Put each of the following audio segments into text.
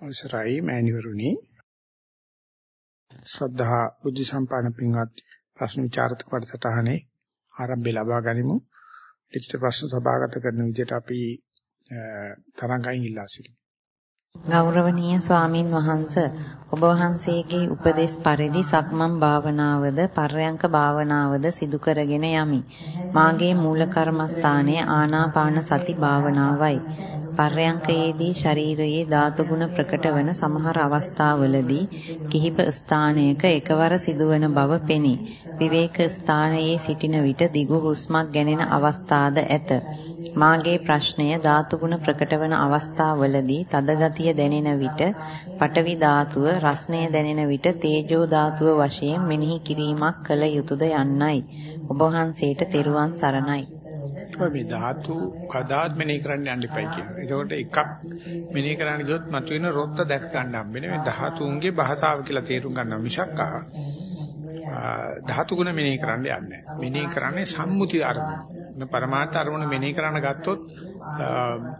අවසරයි මෑණිවරුනි ශ්‍රද්ධා බුද්ධ සම්පන්න පින්වත් ප්‍රශ්න විචාරක වැඩසටහනේ ආරම්භය ලබා ගනිමු. ලිඛිත ප්‍රශ්න සභාගත කරන විදිහට අපි තරංගයෙන් ඉල්ලා සිටිමු. ගෞරවනීය ස්වාමින් වහන්ස ඔබ වහන්සේගේ උපදේශ පරිදි සක්මන් භාවනාවද පර්යංක භාවනාවද සිදු කරගෙන යමි. මාගේ මූල කර්මස්ථානයේ ආනාපාන සති භාවනාවයි. පර්යංකයේදී ශරීරයේ ධාතු ගුණ ප්‍රකට වන සමහර අවස්ථාවලදී කිහිප ස්ථානයක එකවර සිදුවන බව පෙනේ. විවේක ස්ථානයේ සිටින විට දිගු හුස්මක් ගැනෙන අවස්ථාද ඇත. මාගේ ප්‍රශ්නය ධාතු ගුණ ප්‍රකට වන අවස්ථාවලදී තද ගතිය දැනෙන විට පඨවි ධාතුව රස්නය දැනෙන විට තේජෝ ධාතුව වශයෙන් මෙනෙහි කිරීමක් කළ යුතුයද යන්නයි. ඔබ වහන්සේට තෙරුවන් සරණයි. ඔය මේ ධාතු කදාත් මෙනෙහි කරන්න යන්න එපයි කියනවා. ඒකෝට එකක් මෙනෙහි කරන්න ගියොත් මතුවෙන රොත්ත දැක ගන්න හම්බෙන්නේ මේ ධාතුන්ගේ භාෂාව කියලා තේරුම් ගන්න මිසක් ධාතු ගුණ මෙනෙහි කරන්න යන්නේ නැහැ. මෙනෙහි කරන්නේ සම්මුති අරමුණ. පරමාර්ථ අරමුණ මෙනෙහි කරන්න ගත්තොත්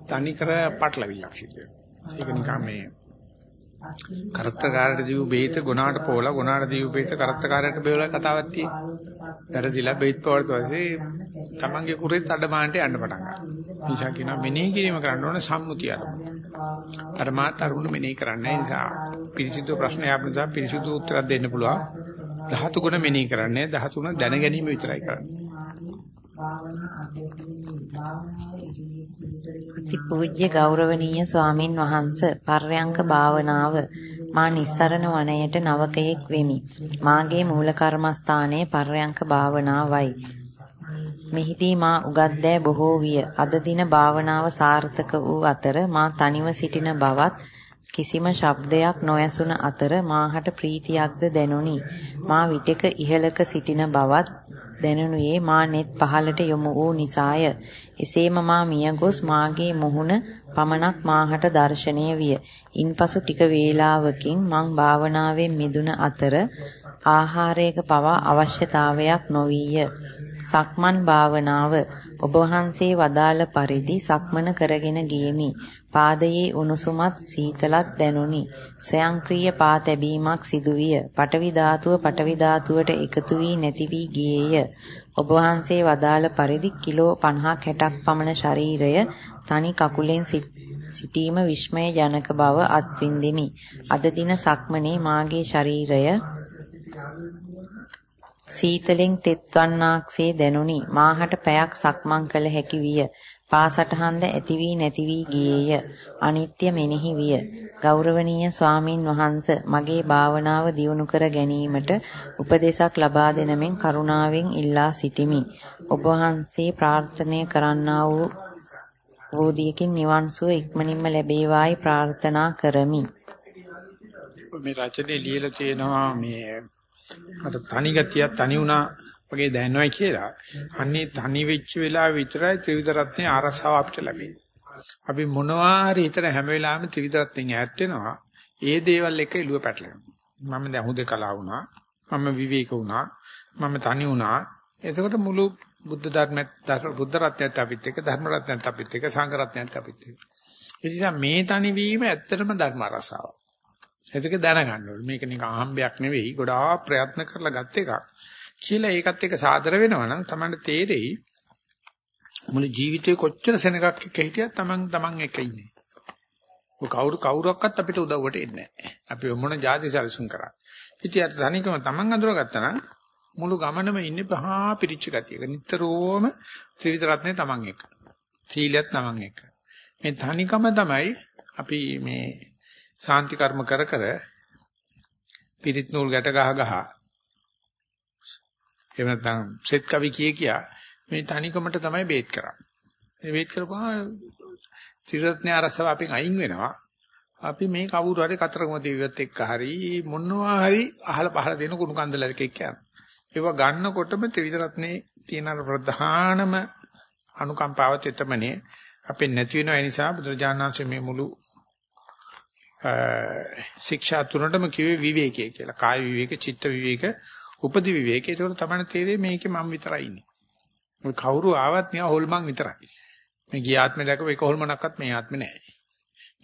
තනි කර පටලවිල්ලක් සිදු වෙනවා. ඒක නිකන් මේ කරත්තකාරට දීපු බෙහෙත ගුණාට පොවලා ගුණාට දීපු බෙහෙත කරත්තකාරයට බෙවලා කතාවක් තියෙනවා. වැරදිලා බෙහෙත් පොවලට පස්සේ තමන්ගේ කුරෙත් අඩමාන්ට යන්න පටන් ගන්නවා. නිසා කියනවා මෙනෙහි කිරීම කරන්න ඕනේ සම්මුතිය අරමුණ. අර මාත් අරුණ මෙනෙහි කරන්න නිසා පිරිසිදු ප්‍රශ්නයක් අපිට පිරිසිදු උත්තරයක් දෙන්න පුළුවන්. ධාතු ගුණ මෙනෙහි කරන්නේ ධාතු ගුණ දැන ගැනීම විතරයි කරන්නේ. අතිපූජ්‍ය ගෞරවනීය ස්වාමින් වහන්ස පර්යංක භාවනාව මා නිස්සරණ වනයේට නවකයෙක් වෙමි. මාගේ මූල කර්මස්ථානයේ පර්යංක භාවනාවයි. මෙහිදී මා උගත් දෑ බොහෝ විය. අද දින භාවනාව සාර්ථක වූ අතර මා තනිව සිටින බවත් කිසිම ශබ්දයක් නොඇසුන අතර මාහට ප්‍රීතියක්ද දැනුනි. මා විටක ඉහළක සිටින බවත් දැනුනුයේ මා net පහළට යොමු වූ නිසාය. එසේම මා මියගොස් මාගේ මුහුණ පමණක් මාහට දැర్శණය විය. ඉන්පසු ටික වේලාවකින් මං භාවනාවෙන් මිදුන අතර ආහාරයක පවා අවශ්‍යතාවයක් නොවිය. සක්මන් භාවනාව ඔබ වහන්සේ වදාළ පරිදි සක්මන කරගෙන ගියෙමි. පාදයේ උණුසුමත් සීතලත් දැනුනි. ස්වයංක්‍රීය පා තැබීමක් සිදුවිය. පටවි ධාතුව පටවි ධාතුවට එකතු වී නැති වී ගියේය. ඔබ වහන්සේ වදාළ පරිදි කිලෝ 50ක් 60ක් පමණ ශරීරය තනි කකුලෙන් සිටීම විස්මය ජනක බව අත්විඳිමි. අද දින සක්මනේ මාගේ ශරීරය සීතලෙන් තෙත්වන්නාක්සේ දැනුනි. මාහට පැයක් සක්මන් කළ හැකි විය. පාසටහන්ද ඇති වී නැති වී ගියේය. අනිත්‍ය මෙනෙහි විය. ගෞරවනීය ස්වාමින් වහන්ස මගේ භාවනාව දියුණු කර ගැනීමට උපදේශක් ලබා දෙන මෙන් කරුණාවෙන් ඉල්ලා සිටිමි. ඔබ වහන්සේ ප්‍රාර්ථනා කරන්නා වූ බෝධියකින් නිවන් සුව ඉක්මනින්ම ලැබේවායි ප්‍රාර්ථනා කරමි. මේ රචනයේ ලියලා තියෙනවා මේ මට තනි ගතියක් තනි වුණා වගේ දැනනවයි කියලා. අන්නේ තනි වෙච්ච වෙලාව විතරයි ත්‍රිවිධ රත්නේ ආරසාව අපිට ලැබෙන්නේ. අපි මොනවා හරි හිතන හැම වෙලාවෙම ත්‍රිවිධ රත්නෙන් ඈත් වෙනවා. ඒ දේවල් එක එළුව පැටලෙනවා. මම දැන් හුදකලා වුණා. මම විවේක වුණා. මම තනි වුණා. එතකොට මුළු බුද්ධ ධර්මයත් බුද්ධ රත්නයත් අපිත් එක්ක ධර්ම රත්නයත් අපිත් එක්ක සංඝ රත්නයත් අපිත් එක්ක. ඒ නිසා මේ තනි වීම ඇත්තටම ධර්ම රසාවක්. ඒක දැනගන්න ඕනේ. මේක නිකන් අහම්බයක් නෙවෙයි. ගොඩාක් ප්‍රයත්න කරලා ගත් එකක්. කියලා ඒකත් එක්ක සාදර වෙනවා නම් Tamanට තේරෙයි මුළු ජීවිතේ කොච්චර සෙනගක් එක්ක හිටියත් Taman Taman එක ඉන්නේ. ඔය කවුරු කවුරක්වත් අපිට උදව්වට එන්නේ නැහැ. අපි මොන જાති සැලසුම් කරා. ඉතින් අර තනිකම Taman අඳුරගත්තා නම් මුළු ගමනම ඉන්නේ පහා පිරිච්ච ගතියක. නිතරම ත්‍රිවිධ රත්නේ Taman එක. සීලයත් Taman එක. මේ තනිකම තමයි අපි මේ සාන්ති කර්ම කර කර පිරිත් නූල් ගැට ගහ ගහ එහෙම නැත්නම් සෙත් කවි කිය කියා මේ තනිකමට තමයි බේත් කරන්නේ. මේ බේත් කරපුවා ත්‍රිරත්න අරසව අපෙන් අයින් වෙනවා. අපි මේ කවුරු හරි කතරගම දෙවියොත් එක්ක හරි මොනවා හරි අහල පහල දෙන කුණු කන්දලක එක්ක යනවා. ඒවා ගන්නකොටම ත්‍රිවිධ රත්නේ තියෙන ප්‍රධානම අනුකම්පාව තෙතමනේ අපේ නැති වෙන නිසා බුදුරජාණන් වහන්සේ මේ මුළු ශික්ෂා තුනටම කිව්වේ විවේකයේ කියලා. කාය විවේක, චිත්ත විවේක, උපදි විවේක. ඒක තමයි තේරෙන්නේ මේකේ මම විතරයි ඉන්නේ. ඔය කවුරු ආවත් නිකන් හොල්මන් විතරයි. මේ ගිය ආත්මේ දැකපු එක හොල්මනක්වත් මේ ආත්මේ නැහැ.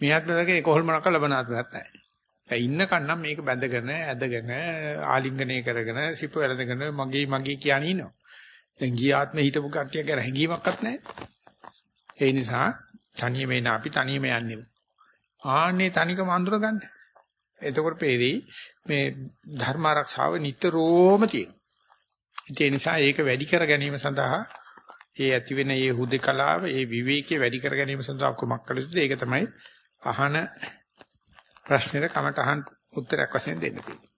මේ ආත්මයක කොහොල්මනක් ලබනාත්මයක් නැහැ. දැන් ඉන්න කන්නම් මේක බැඳගෙන ඇදගෙන ආලිංගනය කරගෙන සිප වැළඳගෙන මගේ මගේ කියන ඉන්නවා. දැන් ගිය ආත්මේ හිටපු කට්ටිය ගැන හැඟීමක්වත් නැහැ. ඒ නිසා තනියම එන අපි තනියම යන්නේ. ආන්නේ තනිකම අඳුර ගන්න. එතකොට පේරි මේ ධර්ම ආරක්ෂාව නිතරම තියෙනවා. ඒ නිසා ඒක වැඩි කර ගැනීම සඳහා ඒ ඇති වෙන මේ හුදකලාව, ඒ විවේකයේ වැඩි කර ගැනීම සඳහා කුමක් කළ යුතුද? ඒක තමයි අහන ප්‍රශ්නෙට කමටහන් උත්තරයක් වශයෙන් දෙන්න තියෙන්නේ.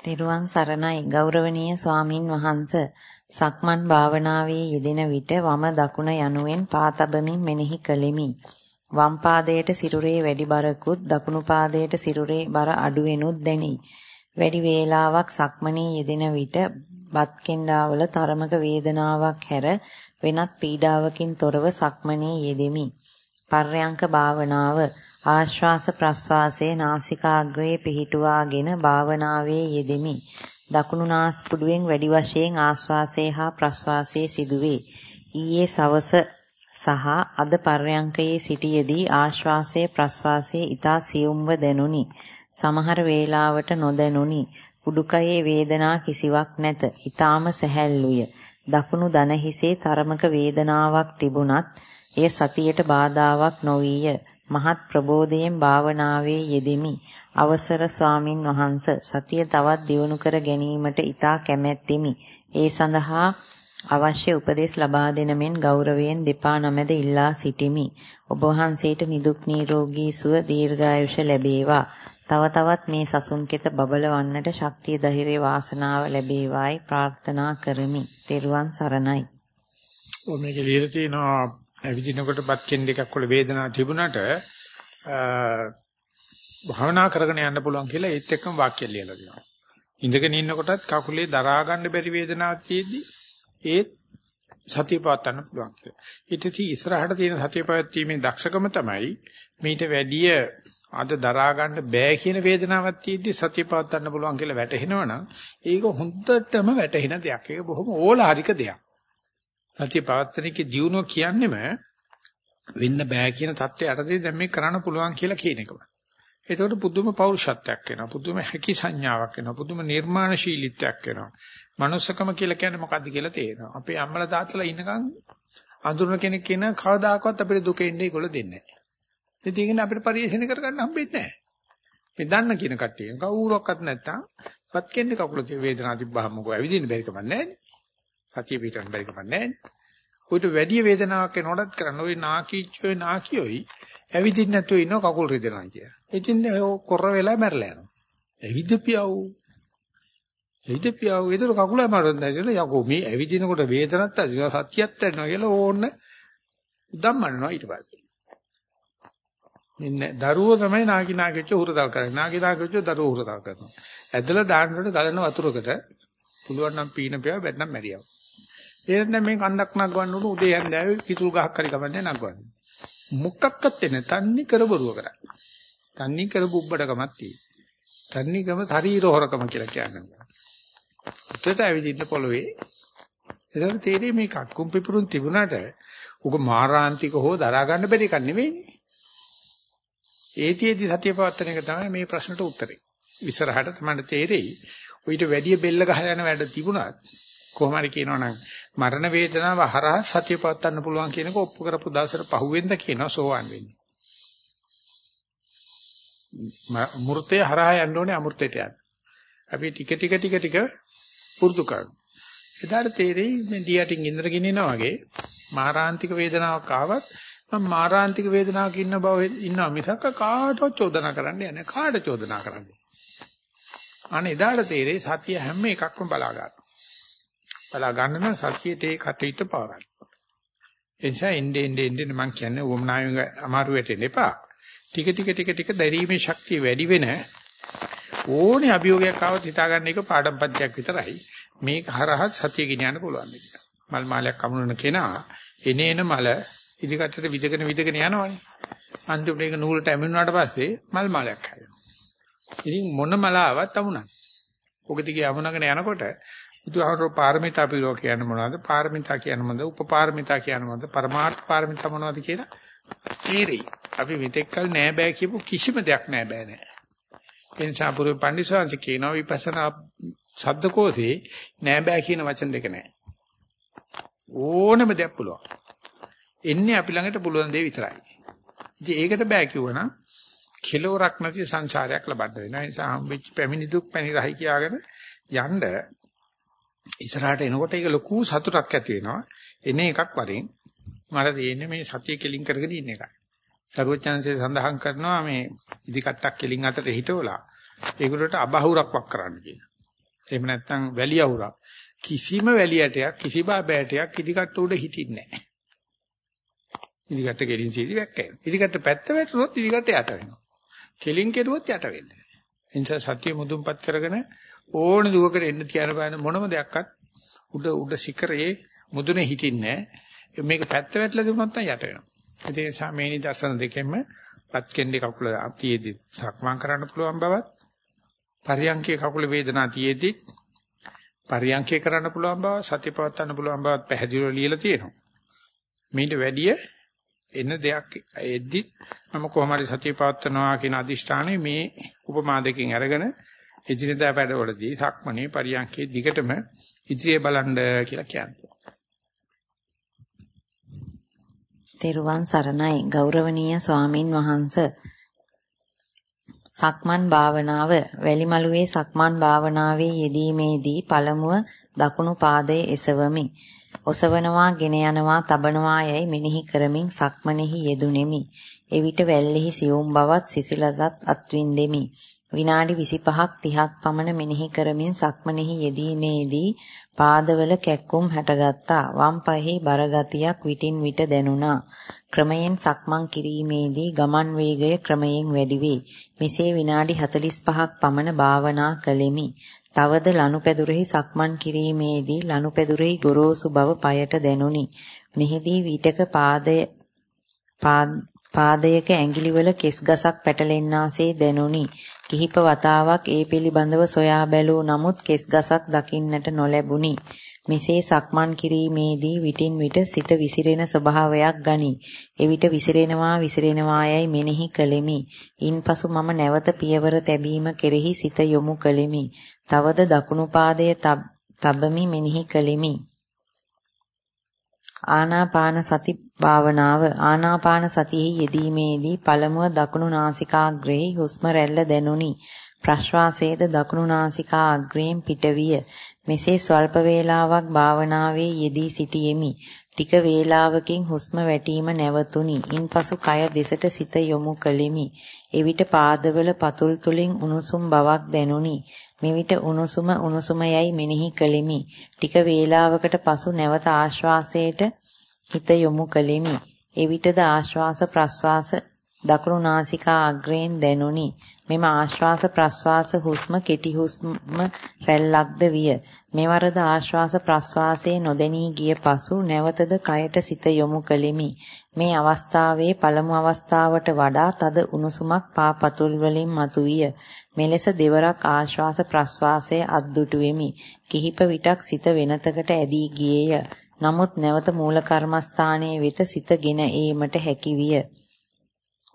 තෙරුවන් සරණයි ගෞරවනීය ස්වාමින් වහන්ස සක්මන් භාවනාවේ යෙදෙන විට වම දකුණ යනුවෙන් පාතබමින් මෙනෙහි කළෙමි. වම් පාදයට සිරුරේ වැඩි බරකුත් දකුණු පාදයට සිරුරේ බර අඩු වෙනුත් දැනේ. වැඩි වේලාවක් සක්මනේ යෙදෙන විට බත් කෙන්ඩාවල තරමක වේදනාවක් හැර වෙනත් පීඩාවකින් තොරව සක්මනේ යෙදෙමි. පර්යංක භාවනාව ආශ්වාස ප්‍රශ්වාසයේ නාසිකාග්‍රයේ පිහිටුවාගෙන භාවනාවේ යෙදෙමි. දකුණු නාස්පුඩුවෙන් වැඩි වශයෙන් ආශ්වාසය හා ප්‍රශ්වාසයේ සිදුවේ. ඊයේ සවස සහ අද පර්යංකයේ සිටියේදී ආශ්වාසයේ ප්‍රශ්වාසයේ ඊතා සියුම්ව දැනුනි. සමහර වේලාවට නොදැනුනි. උඩුකයේ වේදනා කිසිවක් නැත. ඊ타ම සැහැල්ලුය. දකුණු දන හිසේ තරමක වේදනාවක් තිබුණත් එය සතියට බාධාවක් නොවිය. මහත් ප්‍රබෝධයෙන් භාවනාවේ යෙදෙමි. අවසර ස්වාමින් වහන්ස සතිය තවත් දියුණු කර ගැනීමට ඊතා කැමැත්තෙමි. ඒ සඳහා අවශ්‍ය උපදෙස් ලබා දෙන මෙන් ගෞරවයෙන් දෙපා නමැද ඉල්ලා සිටිමි. ඔබ වහන්සේට නිදුක් නිරෝගී සුව දීර්ඝායුෂ ලැබේවා. තව තවත් මේ සසුන් කෙත බබලවන්නට ශක්තිය ධෛර්ය වාසනාව ලැබේවායි ප්‍රාර්ථනා කරමි. ත්වන් සරණයි. ඔ මේකේ ලියලා තියෙනවා ඇවිදිනකොට බත් කෙන් දෙකක් වල වේදනාවක් තිබුණාට භාවනා කරගෙන යන්න පුළුවන් කියලා ඒත් එක්කම වාක්‍ය ලියලා දෙනවා. ඉඳගෙන ඉන්නකොටත් කකුලේ දරා ගන්න බැරි වේදනාවක් තියෙද්දි ඒත් සතිය පවත්වන්න පුළුවන් කියලා. ඊටදී ඉස්සරහට තියෙන සතිය පවත්වීමේ දක්ෂකම තමයි මීට වැඩිය අද දරා ගන්න බෑ කියන වේදනාවක් තියෙද්දි සතිය පවත්වන්න පුළුවන් කියලා වැටහෙනවනම් ඒක හොඳටම වැටහෙන දෙයක්. ඒක බොහොම ඕලාරික දෙයක්. සතිය පවත්වන්නේක දියුණුව කියන්නේම වෙන්න බෑ කියන தත්ත්වය යටතේ දැන් මේ කරන්න පුළුවන් කියලා කියන එකම. ඒතකොට පුදුම පෞරුෂත්වයක් එනවා. පුදුම හැකි සංඥාවක් එනවා. පුදුම නිර්මාණශීලීත්වයක් එනවා. manussකම කියලා කියන්නේ මොකද්ද කියලා තේරෙනවා. අපේ අම්මලා තාත්තලා ඉන්නකන් අඳුරන කෙනෙක් කියන කවදාකවත් අපිට දුක එන්නේ ඒගොල්ලෝ දෙන්නේ නැහැ. ඉතින් අපිට පරිශීලනය කරගන්න හම්බෙන්නේ නැහැ. මේ දන්න කියන කට්ටිය කවුරක්වත් නැත්තම් පත් කෙන්නේ කකුල වේදනාව තිබ්බහම මොකෝ ඇවිදින්න බැරි කමක් නැහැ. සතිය පිටන්න බැරි කමක් නැහැ. උඩ වැඩි වේදනාවක් එනකොටත් කරන්න ওই නාකීච්චෝයි නාකියෝයි ඇවිදින්න නැතුව ඉන්න කකුල් රිදෙනවා කිය. එතින් ඔය කොර වෙලා මැරලා යනවා. ඇවිදපියව. ඇවිදපියව ඒතර කකුල අමාරුද නැතිල යකෝ මේ ඇවිදිනකොට වේදනක් ඇති සත්‍යයක් වෙනවා කියලා ඕන්න උදම්මනවා ඊට පස්සේ. මෙන්න දරුවෝ තමයි නාකි නාකිච්ච උහුරතල් කරන්නේ. නාකි නාකිච්ච දරුවෝ උහුරතල් කරනවා. ඇදලා දාන්නට ගලන වතුරකට පුළුවන් නම් පීන පියාව බැත්නම් මැරියව. ඒ නැත්නම් මේ කන්දක් නගවන්න උඩ උදේ හැන්දෑවේ කිතුල් ගහක් හරි කවන්නේ නගවන්නේ. මොකක්වත් නැහැ. තන්නේ කර බරුව කරන්නේ. තන්නේ කර බුබ්බඩකමක් තියෙනවා. තන්නේ කම ශරීර හොරකම කියලා කියන්නේ. උතට ඇවිදින්න පොළවේ. එතකොට තේරෙන්නේ මේ කක්කුම් පිපුරුන් තිබුණාට උග මාරාන්තික හෝ දරා ගන්න බැරි එකක් නෙවෙයිනේ. ඒතියෙදි සතිය පවත්තන එක තමයි මේ ප්‍රශ්නට උත්තරේ. ඉස්සරහට තමයි තේරෙයි. ඔయిత වැඩි බෙල්ල ගහලා යන වැඩ තිබුණත් කොහොම හරි කියනවනම් මරණ වේදනාව හරහා සතිය පවත්වන්න පුළුවන් කියන එක ඔප්පු කරපු දවසට පහුවෙන්ද කියනවා සෝවාන් වෙන්නේ. මූර්තය හරහා යන්න ඕනේ අමෘතයට යන්න. අපි ටික ටික ටික ටික පුරුදු කරමු. එදාට තේරෙයි මේ දියටින් ඉන්දර ගිනිනවා වගේ මාරාන්තික වේදනාවක් ආවත් මම මාරාන්තික වේදනාවක ඉන්න බව ඉන්නවා මිසක් කාටවත් චෝදනා කරන්න යන්නේ කාට චෝදනා කරන්නේ. අනේ එදාට තේරෙයි සතිය හැම එකක්ම බලා ගන්න. බලා ගන්න නම් සතියට ඒ කටයුත්ත පවරන්න. ඒ නිසා එන්නේ එන්නේ එන්නේ මම කියන්නේ වමනායෙන් අමාරු වෙටෙන්න එපා. ටික ටික ටික ටික දැරීමේ ශක්තිය වැඩි වෙන ඕනේ අභියෝගයක් ආවොත් හිතාගන්න එක පාඩම් පන්තියක් විතරයි. මේක හරහා සතිය ගෙනියන්න පුළුවන් කියලා. මල් මාලයක් කමුනන කෙනා එනේන මල ඉදිකටට විදගෙන විදගෙන යනවනේ. අන්තිමට ඒක නූලට ඇමිනුනාට පස්සේ මල් මාලයක් හැදෙනවා. ඉතින් මොන මල ආවත් අමුණක්. ඔක දිගේ අමුණගෙන යනකොට බුදුහාමරෝ පාරමිතා පිළිවෙල කියන්නේ මොනවද? පාරමිතා කියන්නේ මොනවද? උපපාරමිතා කියන්නේ මොනවද? පරමාර්ථ පාරමිතා මොනවද කියලා තීරෙයි. අපි මෙතෙක් කල නෑ බෑ කියපු කිසිම දෙයක් නෑ බෑ නෑ. ඒ නිසා පුරු පඬිස්සංශ කියනවා විපස්සනා ශබ්දකෝසේ නෑ බෑ කියන වචන දෙක නෑ. ඕනම දෙයක් පුළුවන්. එන්නේ අපි ළඟට පුළුවන් දේ විතරයි. ඉතින් ඒකට බෑ කිව්වනම් කෙලවරක් නැති සංසාරයක් ලබන්න වෙනවා. ඒ නිසා හම්බෙච්ච පැමිණි දුක් පැණි රහයි කියාගෙන යන්න ඉස්සරහට එනකොට ඒක ලොකු සතුටක් ඇති වෙනවා. එන එකක් වරින් මට තියෙන්නේ මේ සතිය කෙලින් කරගෙන ඉන්න එකයි. සරුවචාන්සේ සඳහන් කරනවා මේ ඉදිකට්ටක් කෙලින් අතට හිටවලා ඒකට අබහුරක් වක් කරන්න කියන. එහෙම නැත්නම් වැලිය අහුරක්. කිසිම වැලියටයක් කිසි බාබෑටයක් ඉදිකට්ට උඩ හිටින්නේ නැහැ. ඉදිකට්ට කෙලින් සීදි වැක්කේ. ඉදිකට්ට පැත්ත වැටුනොත් ඉදිකට්ට යට වෙනවා. කෙලින් කෙරුවොත් යට වෙන්නේ. එනිසා සතිය මුදුන්පත් කරගෙන ඕන දුවකට එන්න තියන බෑන මොනම දෙයක්වත් උඩ උඩ සිකරේ මුදුනේ හිටින්නේ නැහැ. මේක පැත්ත වැටලා දුන්නොත් නම් යට වෙනවා. ඒ නිසා මේ නිදර්ශන දෙකෙන්ම පත් කෙන්ඩේ කකුල තියේදී සක්මන් කරන්න පුළුවන් බවත් පරියංකේ කකුල වේදනා තියේදී පරියංකේ කරන්න පුළුවන් බව සතිපවත්වන්න පුළුවන් බවත් පැහැදිලිව ලියලා තියෙනවා. මේට වැඩිය එන දෙයක් එද්දි මම කොහොම හරි සතිය පවත්වනවා කියන අදිෂ්ඨානය මේ උපමා දෙකෙන් අරගෙන ඉදිරියදා වැඩවලදී සක්මණේ පරියන්කේ දිගටම ඉදිරිය බලන්න කියලා කියන්නේ. තෙරුවන් සරණයි ගෞරවනීය ස්වාමින් වහන්ස සක්මන් භාවනාව වැලිමලුවේ සක්මන් භාවනාවේ යෙදීමේදී පළමුව දකුණු පාදයේ එසවමි. ඔසවනවා, ගෙන යනවා, තබනවා යයි මෙනෙහි කරමින් සක්මනේහි යෙදුණෙමි. එවිට වැල්ලෙහි සියුම් බවත් සිසිලසත් අත්විඳෙමි. විනාඩි 25ක් 30ක් පමණ මෙනෙහි කරමින් සක්මනේහි යෙදීමේදී පාදවල කැක්කුම් හැටගත්තා. වම් පායෙහි බර ගතියක් විටින් විට දැනුණා. ක්‍රමයෙන් සක්මන් කිරීමේදී ගමන් වේගය ක්‍රමයෙන් වැඩි වේ. මෙසේ විනාඩි 45ක් පමණ භාවනා කළෙමි. තවද ලනුපැදුරෙහි සක්මන් කිරීමේදී ලනුපැදුරෙහි ගොරෝසු බව পায়ට දැනුනි. මෙහිදී විටක පාදය පාදයක ඇඟිලිවල කෙස් ගසක් පැටලෙන්නාසේ දැනුනි. කිහිප වතාවක් ඒ පිළිබඳව සොයා බැලූ නමුත් කෙස් ගසක් දකින්නට නොලැබුණි. මෙසේ සක්මන් කිරීමේදී විටින් විට සිත විසිරෙන ස්වභාවයක් ගනී. එවිට විසිරෙනවා විසිරෙනවා යයි මෙනෙහි කළෙමි. ඉන්පසු මම නැවත පියවර තැබීම කෙරෙහි සිත යොමු කළෙමි. තවද දකුණු පාදයේ තබමි මෙනෙහි කළෙමි. ආනාපාන සති භාවනාව. ආනාපාන සතියෙහි යෙදීමේදී පළමුව දකුණු නාසිකාග්‍රේ හුස්ම රැල්ල දැනුනි. ප්‍රශ්වාසයේද දකුණු නාසිකාග්‍රයෙන් පිටවිය. මෙසේ ස්වල්ප වේලාවක් භාවනාවේ යෙදී සිටියෙමි. ටික වේලාවකින් හුස්ම වැටීම නැවතුණි ඉන්පසු කය දෙසට සිත යොමු කළෙමි. එවිට පාදවල පතුල් තුලින් උණුසුම් බවක් දැනුනි. මෙවිට උණුසුම උණුසුම යයි මෙනෙහි කළෙමි. ටික වේලාවකට පසු නැවත ආශ්වාසයට හිත යොමු කළෙමි. එවිටද ආශ්වාස ප්‍රශ්වාස දකුණු නාසිකා අග්‍රයෙන් දැනුනි. මෙම ආශ්වාස ප්‍රශ්වාස හුස්ම කෙටි හුස්ම රැල්ලක්ද විය. මෙවරද ආශ්වාස ප්‍රශ්වාසයේ නොදැනී ගිය පසු නැවතද කයට සිත යොමු කළෙමි. මේ අවස්ථාවේ පළමු අවස්ථාවට වඩා තද උණුසුමක් පා පතුල් වලින් මතුවිය. මෙලෙස දෙවරක් ආශ්වාස ප්‍රශ්වාසයේ අද්දුටු වෙමි. කිහිප විටක් සිත වෙනතකට ඇදී ගියේය. නමුත් නැවත මූල කර්මස්ථානයේ වෙත සිතගෙන ඒමට හැකි විය.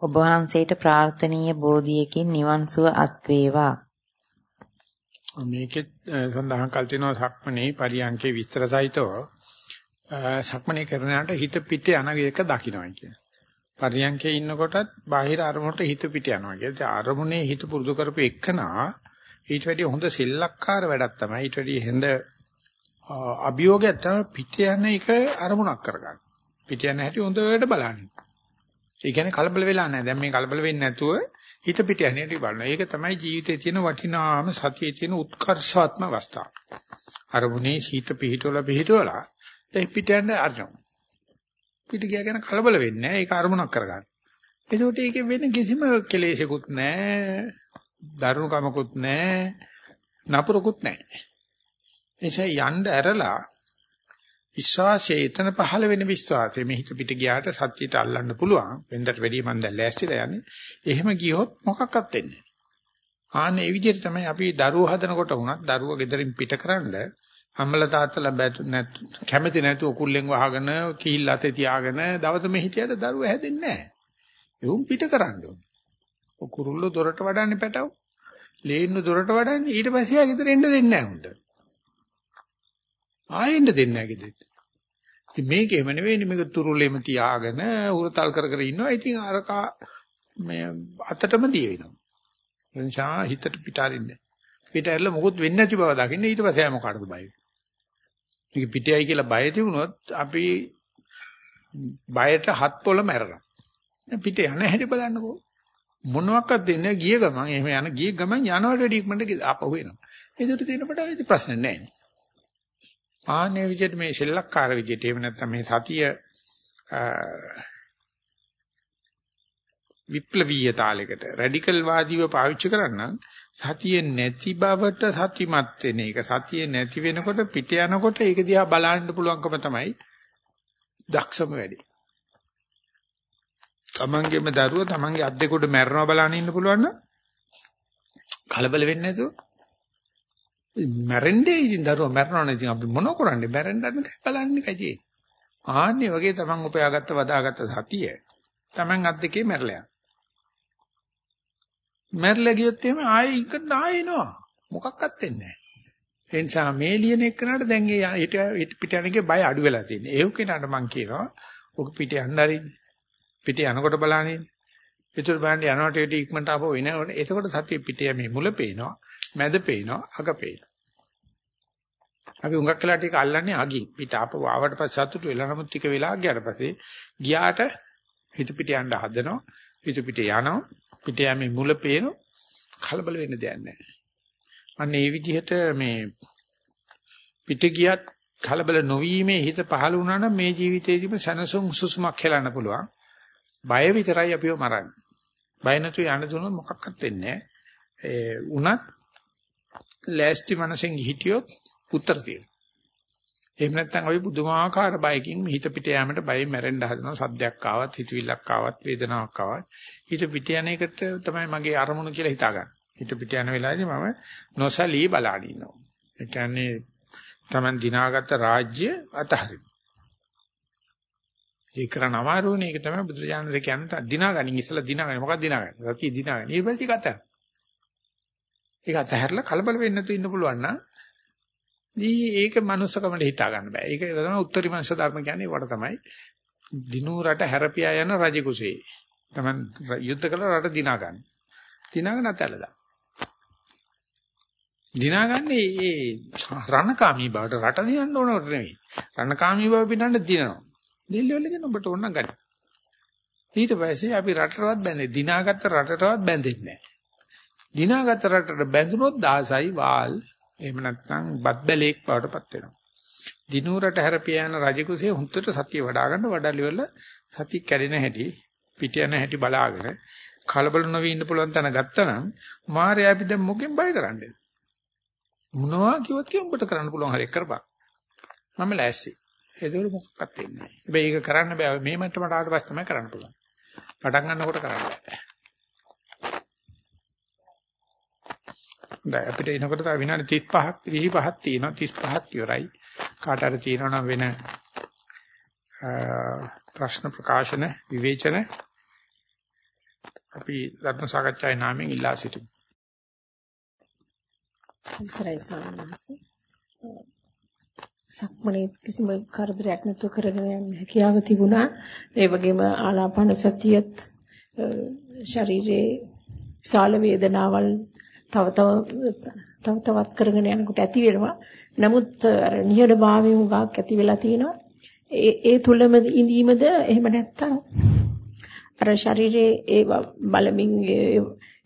ඔබ වහන්සේට ප්‍රාර්ථනීය බෝධියකින් නිවන් සුව අත් වේවා. මේකෙත් සඳහන් කල් තියෙනවා සක්මණේ පරියන්කේ විස්තර සහිතව සක්මණේ කරනාට හිත පිට යන එක දකින්නයි කියන්නේ. පරියන්කේ ඉන්නකොටත් බාහිර අරමුණට හිත පිට යනවා. ඒ අරමුණේ හිත පුරුදු කරපු එකනා ඊට වැඩිය හොඳ සෙල්ලක්කාර වැඩක් තමයි. ඊට වැඩිය හොඳ අභියෝගයක් තමයි පිට යන එක අරමුණක් කරගන්න. පිට යන හැටි හොඳට බලන්න. ඒ කියන්නේ කලබල වෙලා නැහැ. දැන් මේ කලබල වෙන්නේ නැතුව හිත පිට යන හැටි බලන්න. ඒක තමයි ජීවිතයේ තියෙන වටිනාම සතියේ තියෙන උත්කර්ෂාත්මක අවස්ථාව. අරමුණේ හිත පිහිටවල පිහිටවලා ඒ පිට යන අරමුණ. පිට ගියා ගැන කලබල වෙන්නේ නැහැ. ඒක අරමුණක් කරගන්න. එතකොට ඒකේ වෙන කිසිම කෙලෙසකුත් නැහැ. දරුණුකමකුත් නැහැ. නපුරකුත් නැහැ. එසේ යන්න ඇරලා විශ්වාසයේ එතන පහළ වෙන විශ්වාසය මේ හිත පිට ගියාට සත්‍යයට අල්ලන්න පුළුවන්. වෙනදට වැඩිය මම දැන් ලෑස්තිලා යන්නේ. එහෙම ගියොත් මොකක්වත් වෙන්නේ නැහැ. ආන්නේ මේ විදිහට තමයි අපි දරුවෝ හදනකොට වුණත් දරුවෝ ගෙදරින් පිටකරනද අම්මලා තාත්තලා බැතු නැතු කැමති නැතු ඔකුල්ලෙන් වහගෙන කීල් අතේ තියාගෙන දවස මේ හිටියට දරුවා හැදෙන්නේ නැහැ. එවුන් පිට කරන්න ඕන. ඔකුරුල්ල දොරට වඩන්නේ පැටව. ලේන්නු දොරට වඩන්නේ ඊට පස්සේ ආ ගෙදර එන්න දෙන්නේ නැහැ උන්ට. ආයෙන්න දෙන්නේ නැහැ ගෙදරට. ඉතින් මේකේම නෙවෙයි මේක තුරුලෙම තියාගෙන උරතල් කර කර ඉන්නවා. ඉතින් අරකා මේ අතටම දිය වෙනවා. එනිසා හිතට පිටාරින්නේ. පිට ඇරලා මොකුත් වෙන්නේ නැති බව දකින්න ඊට පස්සේ මොකටද බය වෙන්නේ? මේක පිටයයි කියලා බය තිබුණොත් අපි බයට හත් පොළ මැරලා. පිට යන හැටි බලන්නකෝ. මොනවාක්වත් දෙන්නේ ගිය ගමන් එහෙම යන ගිය ගමන් යනවට වැඩි ඉක්මනට ආපහු එනවා. ඒකට තියෙනකොට ප්‍රශ්න නැහැ නේ. ආනේ විදිහට මේ සෙල්ලක්කාර විදිහට එහෙම නැත්නම් මේ සතිය විප්ලවීය තාලයකට රැඩිකල් වාදීව පාවිච්චි කරන්න සතිය නැති බවට සතිමත් වෙන එක සතිය නැති වෙනකොට පිට යනකොට ඒක දිහා බලන්න පුළුවන්කම තමයි දක්ෂම වැඩි. තමන්ගේම දරුව තමන්ගේ අත් දෙකට මැරනවා බලන්න ඉන්න පුළුවන් නම් කලබල වෙන්නේ නැතුව මැරෙන්නේ ඉතින් දරුවා මැරෙනවනේ ඉතින් අපි මොන කරන්නේ මැරෙන්නත් බලන්නේ කජේ. ආන්නේ වගේ තමන් උපයාගත්ත වදාගත්ත සතිය තමන් අත් දෙකේ මැරලා මැරලා ගියොත් එහෙම ආයෙ ඉක්කට ආයෙ එනවා. මොකක්වත් වෙන්නේ නැහැ. ඒ නිසා මේ ලියන එක්කනට දැන් ඒ පිට යනකේ බය අඩු වෙලා තියෙනවා. ඒව කෙනාට මම කියනවා ඔක පිට යන්න හරි පිට යනකොට බලන්නේ. ඒතර බලන්න යනකොට ඒටි ඉක්මනට ආපහු එනකොට එතකොට සතිය පිට යමේ මුල පේනවා, මැද පේනවා, අග පේනවා. අපි උඟක් කළා ටික අල්ලන්නේ අගින්. පිට ආපහු ආවට පස්සේ සතුටු වෙලා නමුත් ටික වෙලා ගියාට පස්සේ ගියාට හිත පිට යන්න හදනවා. හිත පිට යනවා. පිට යමේ මුල පේන කලබල වෙන්න දෙයක් නැහැ. අන්න ඒ විදිහට මේ පිට ගියත් කලබල නොවීමේ හිත පහළ වුණා නම් මේ ජීවිතේදීම සනසුන් සුසුමක් හෙලන්න පුළුවන්. බය විතරයි අපිව මරන්නේ. බය නැතු යන්න දුන්නොත් මොකක්වත් වෙන්නේ නැහැ. ඒ උනත් ලෑස්ති මනසෙන් හිටියොත් උත්තර තියෙනවා. එහෙම නැත්නම් අපි පුදුමාකාර බයකින් හිත පිට යෑමට බයෙන් මැරෙන්න හදනවා. සද්දයක් ආවත්, හිතවිල්ලක් ආවත්, වේදනාවක් ආවත් හිත පිට යන එකට තමයි මගේ අරමුණ කියලා හිතාගන්න. හිත පිට යන වෙලාවේදී මම නොසලී බලාගෙන ඉන්නවා. ඒ කියන්නේ Taman දිනාගත්ත රාජ්‍ය අතහරින. ඒක කරන අමාරුනේ ඒක තමයි බුදුරජාණන් කියන්නේ දිනාගනින් ඉස්සලා දිනාගන්න. මොකක්ද දිනාගන්නේ? සතිය දිනාගන්න. ඊට පස්සේ කතා. ඒක අතහැරලා කලබල වෙන්න තු ඉන්න පුළුවන් නම් දී ඒක මනුස්සකමට හිතා ගන්න බෑ. ඒක තමයි උත්තරී මනුස්ස ධර්ම කියන්නේ වට තමයි. දිනු රට හැරපියා යන රජ කුසේ. තමන් යුද්ධ කළ රට දිනා ගන්න. දිනාගෙන අතැලලා. දිනාගන්නේ ඒ රණකාමී බවට රට දිනන්න ඕනවට නෙවෙයි. රණකාමී බව පිටන්න දිනනවා. දිල්ලවලගෙන ඔබට ඕන ගන්න. ඊට පස්සේ අපි රටටවත් බැඳෙන්නේ දිනාගත්ත රටටවත් බැඳෙන්නේ නැහැ. දිනාගත්ත රටට බැඳුනොත් 16යි වාල් එහෙම නැත්නම් බත් බැලේක් බවටපත් වෙනවා. දිනුරට හැරපිය යන රජකුසේ හුත්තට සතිය වඩා ගන්න වඩාලි වල සති කැඩෙන හැටි පිට යන හැටි බලාගෙන කලබල නොවී ඉන්න පුළුවන් තැන ගත්තනම් මාර්යා අපි දැන් මොකෙන් බය කරන්නේ? මොනවා කිව්වත් කිය උඹට කරන්න පුළුවන් හරිය කරපන්. මම ලෑස්ති. ඒකවල මොකක්වත් වෙන්නේ නැහැ. හැබැයි ඒක කරන්න බෑ. මේ මට්ටමට ආවට පස්සේ තමයි කරන්න පුළුවන්. පටන් ගන්නකොට කරන්න බෑ. දැන් අපිට එනකොට තව විනාඩි 35ක් 25ක් තියෙනවා 35ක් ඉවරයි. කාට හරි තියෙනවා නම් වෙන ප්‍රශ්න ප්‍රකාශන විවේචන අපි ධර්ම සාකච්ඡාවේ නාමයෙන් ඉල්ලා සිටිමු. ඉස්සරයි ස්වාමීන් වහන්සේ. සක්මනේ කිසිම කරදරයක් නැතුව කරගෙන යන්න හැකියාව තිබුණා. ඒ වගේම ආලාපන සතියත් ශරීරයේ විශාල වේදනාවල් තව තව තව තවත් කරගෙන යනකොට ඇති වෙනවා. නමුත් අර නිහඬ භාවය උගක් ඇති වෙලා තියෙනවා. ඒ ඒ තුලම ඉඳීමද එහෙම නැත්තම් අර ශරීරයේ ඒ බලමින්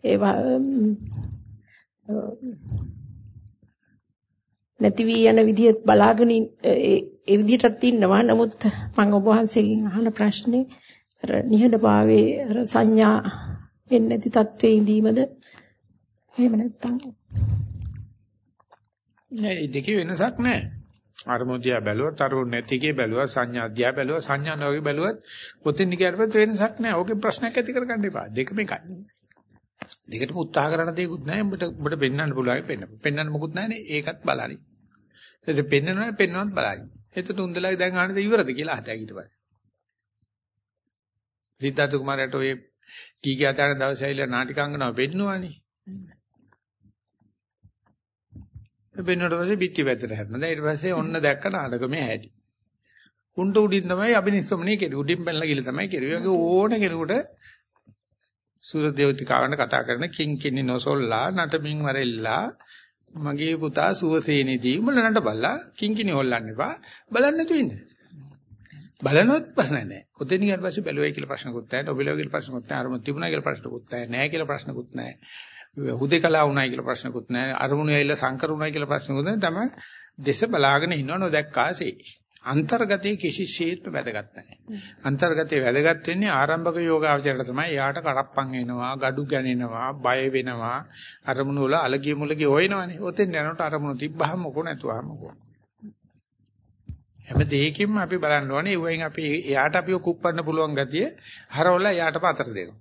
ඒවා නැති වී යන විදිහත් බලාගෙන ඒ විදිහටත් ඉන්නවා. නමුත් මම ඔබ වහන්සේගෙන් අහන ප්‍රශ්නේ අර නිහඬ භාවයේ අර සංඥා එන්නේ නැති තත්වයේ ඉඳීමද එහෙම නැත්තම් නෑ දෙකේ වෙනසක් නෑ. අරමුදියා බැලුවත් අරමුණ නැතිකේ බැලුවා සංඥා අධ්‍යා බැලුවා සංඥා නොවේ බැලුවත් පොතින් නිකරපත් වෙනසක් නෑ. ඕකේ ප්‍රශ්නයක් ඇති කරගන්න එපා. දෙකම එකයි. දෙකටම උත්සාහ කරන දේකුත් නෑ. උඹට උඹට පෙන්වන්න පුළුවන් පෙන්න. පෙන්වන්න මොකුත් නෑනේ. ඒකත් බලන්න. ඒක පෙන්නනවා පෙන්නවත් බලන්නේ. එතකොට උන්දලා දැන් ආනද ඉවරද කියලා අහතයි ඊට පස්සේ. සිද්ධාර්ථ කුමාරට ඔය කීකිය අතන දවසේ ඇවිල්ලා නාටිකාංගනාව පෙන්නුවානේ. පෙන්නුවට පස්සේ පිටි පැත්තට හැරෙනවා. ඊට පස්සේ ඔන්න දැක්ක නාටකමේ හැටි. උන්ට උඩින් තමයි අබිනිස්කමනේ කෙරුවේ. උඩින් පැනලා ගිහලා තමයි කෙරුවේ. ඒ ඕන කෙනෙකුට සූර දේවතිකාවන්ට කතා කරන කිං කින්නි නොසොල්ලා නටමින් වරෙල්ලා මගේ පුතා සුවසේනේදී උඹල නටබල්ලා කිං කිනි හොල්ලන්න එපා. බලන්න නැතු ඉන්න. බලනොත් ප්‍රශ්න නැහැ. ඔතෙන් ඊට පස්සේ බැලුවයි කියලා ප්‍රශ්නකුත් නැහැ. ඔබලෝ කියලා ප්‍රශ්නකුත් නැහැ. අරමුණ තිබුණා කියලා ප්‍රශ්නකුත් නැහැ. නැහැ කියලා ප්‍රශ්නකුත් නැහැ. හුදේකලා වුණයි කියලා ප්‍රශ්නකුත් නැහැ. අරමුණු ඇවිල්ලා සංකර වුණයි කියලා ප්‍රශ්නකුත් නැහැ. තමයි දේශ බලාගෙන ඉන්නව නොදැක්කාසේ. අන්තර්ගතයේ කිසිසේත් වැදගත් නැහැ. අන්තර්ගතයේ වැදගත් වෙන්නේ ආරම්භක යෝගාවචරයට තමයි. යාට කරප්පන් එනවා, gadu ගැනෙනවා, බය වෙනවා, අරමුණු වල අලගිය මුලගිය හොයනවනේ. ඔතෙන් යනකොට අරමුණු තිබ්බහම මොකෝ නැතුවම මොකෝ. හැම දෙයකින්ම අපි බලන්න ඕනේ. ඒවෙන් අපි එයාට අපිව කුප්පන්න පුළුවන් ගතිය හරවලා එයාට පතර දෙනවා.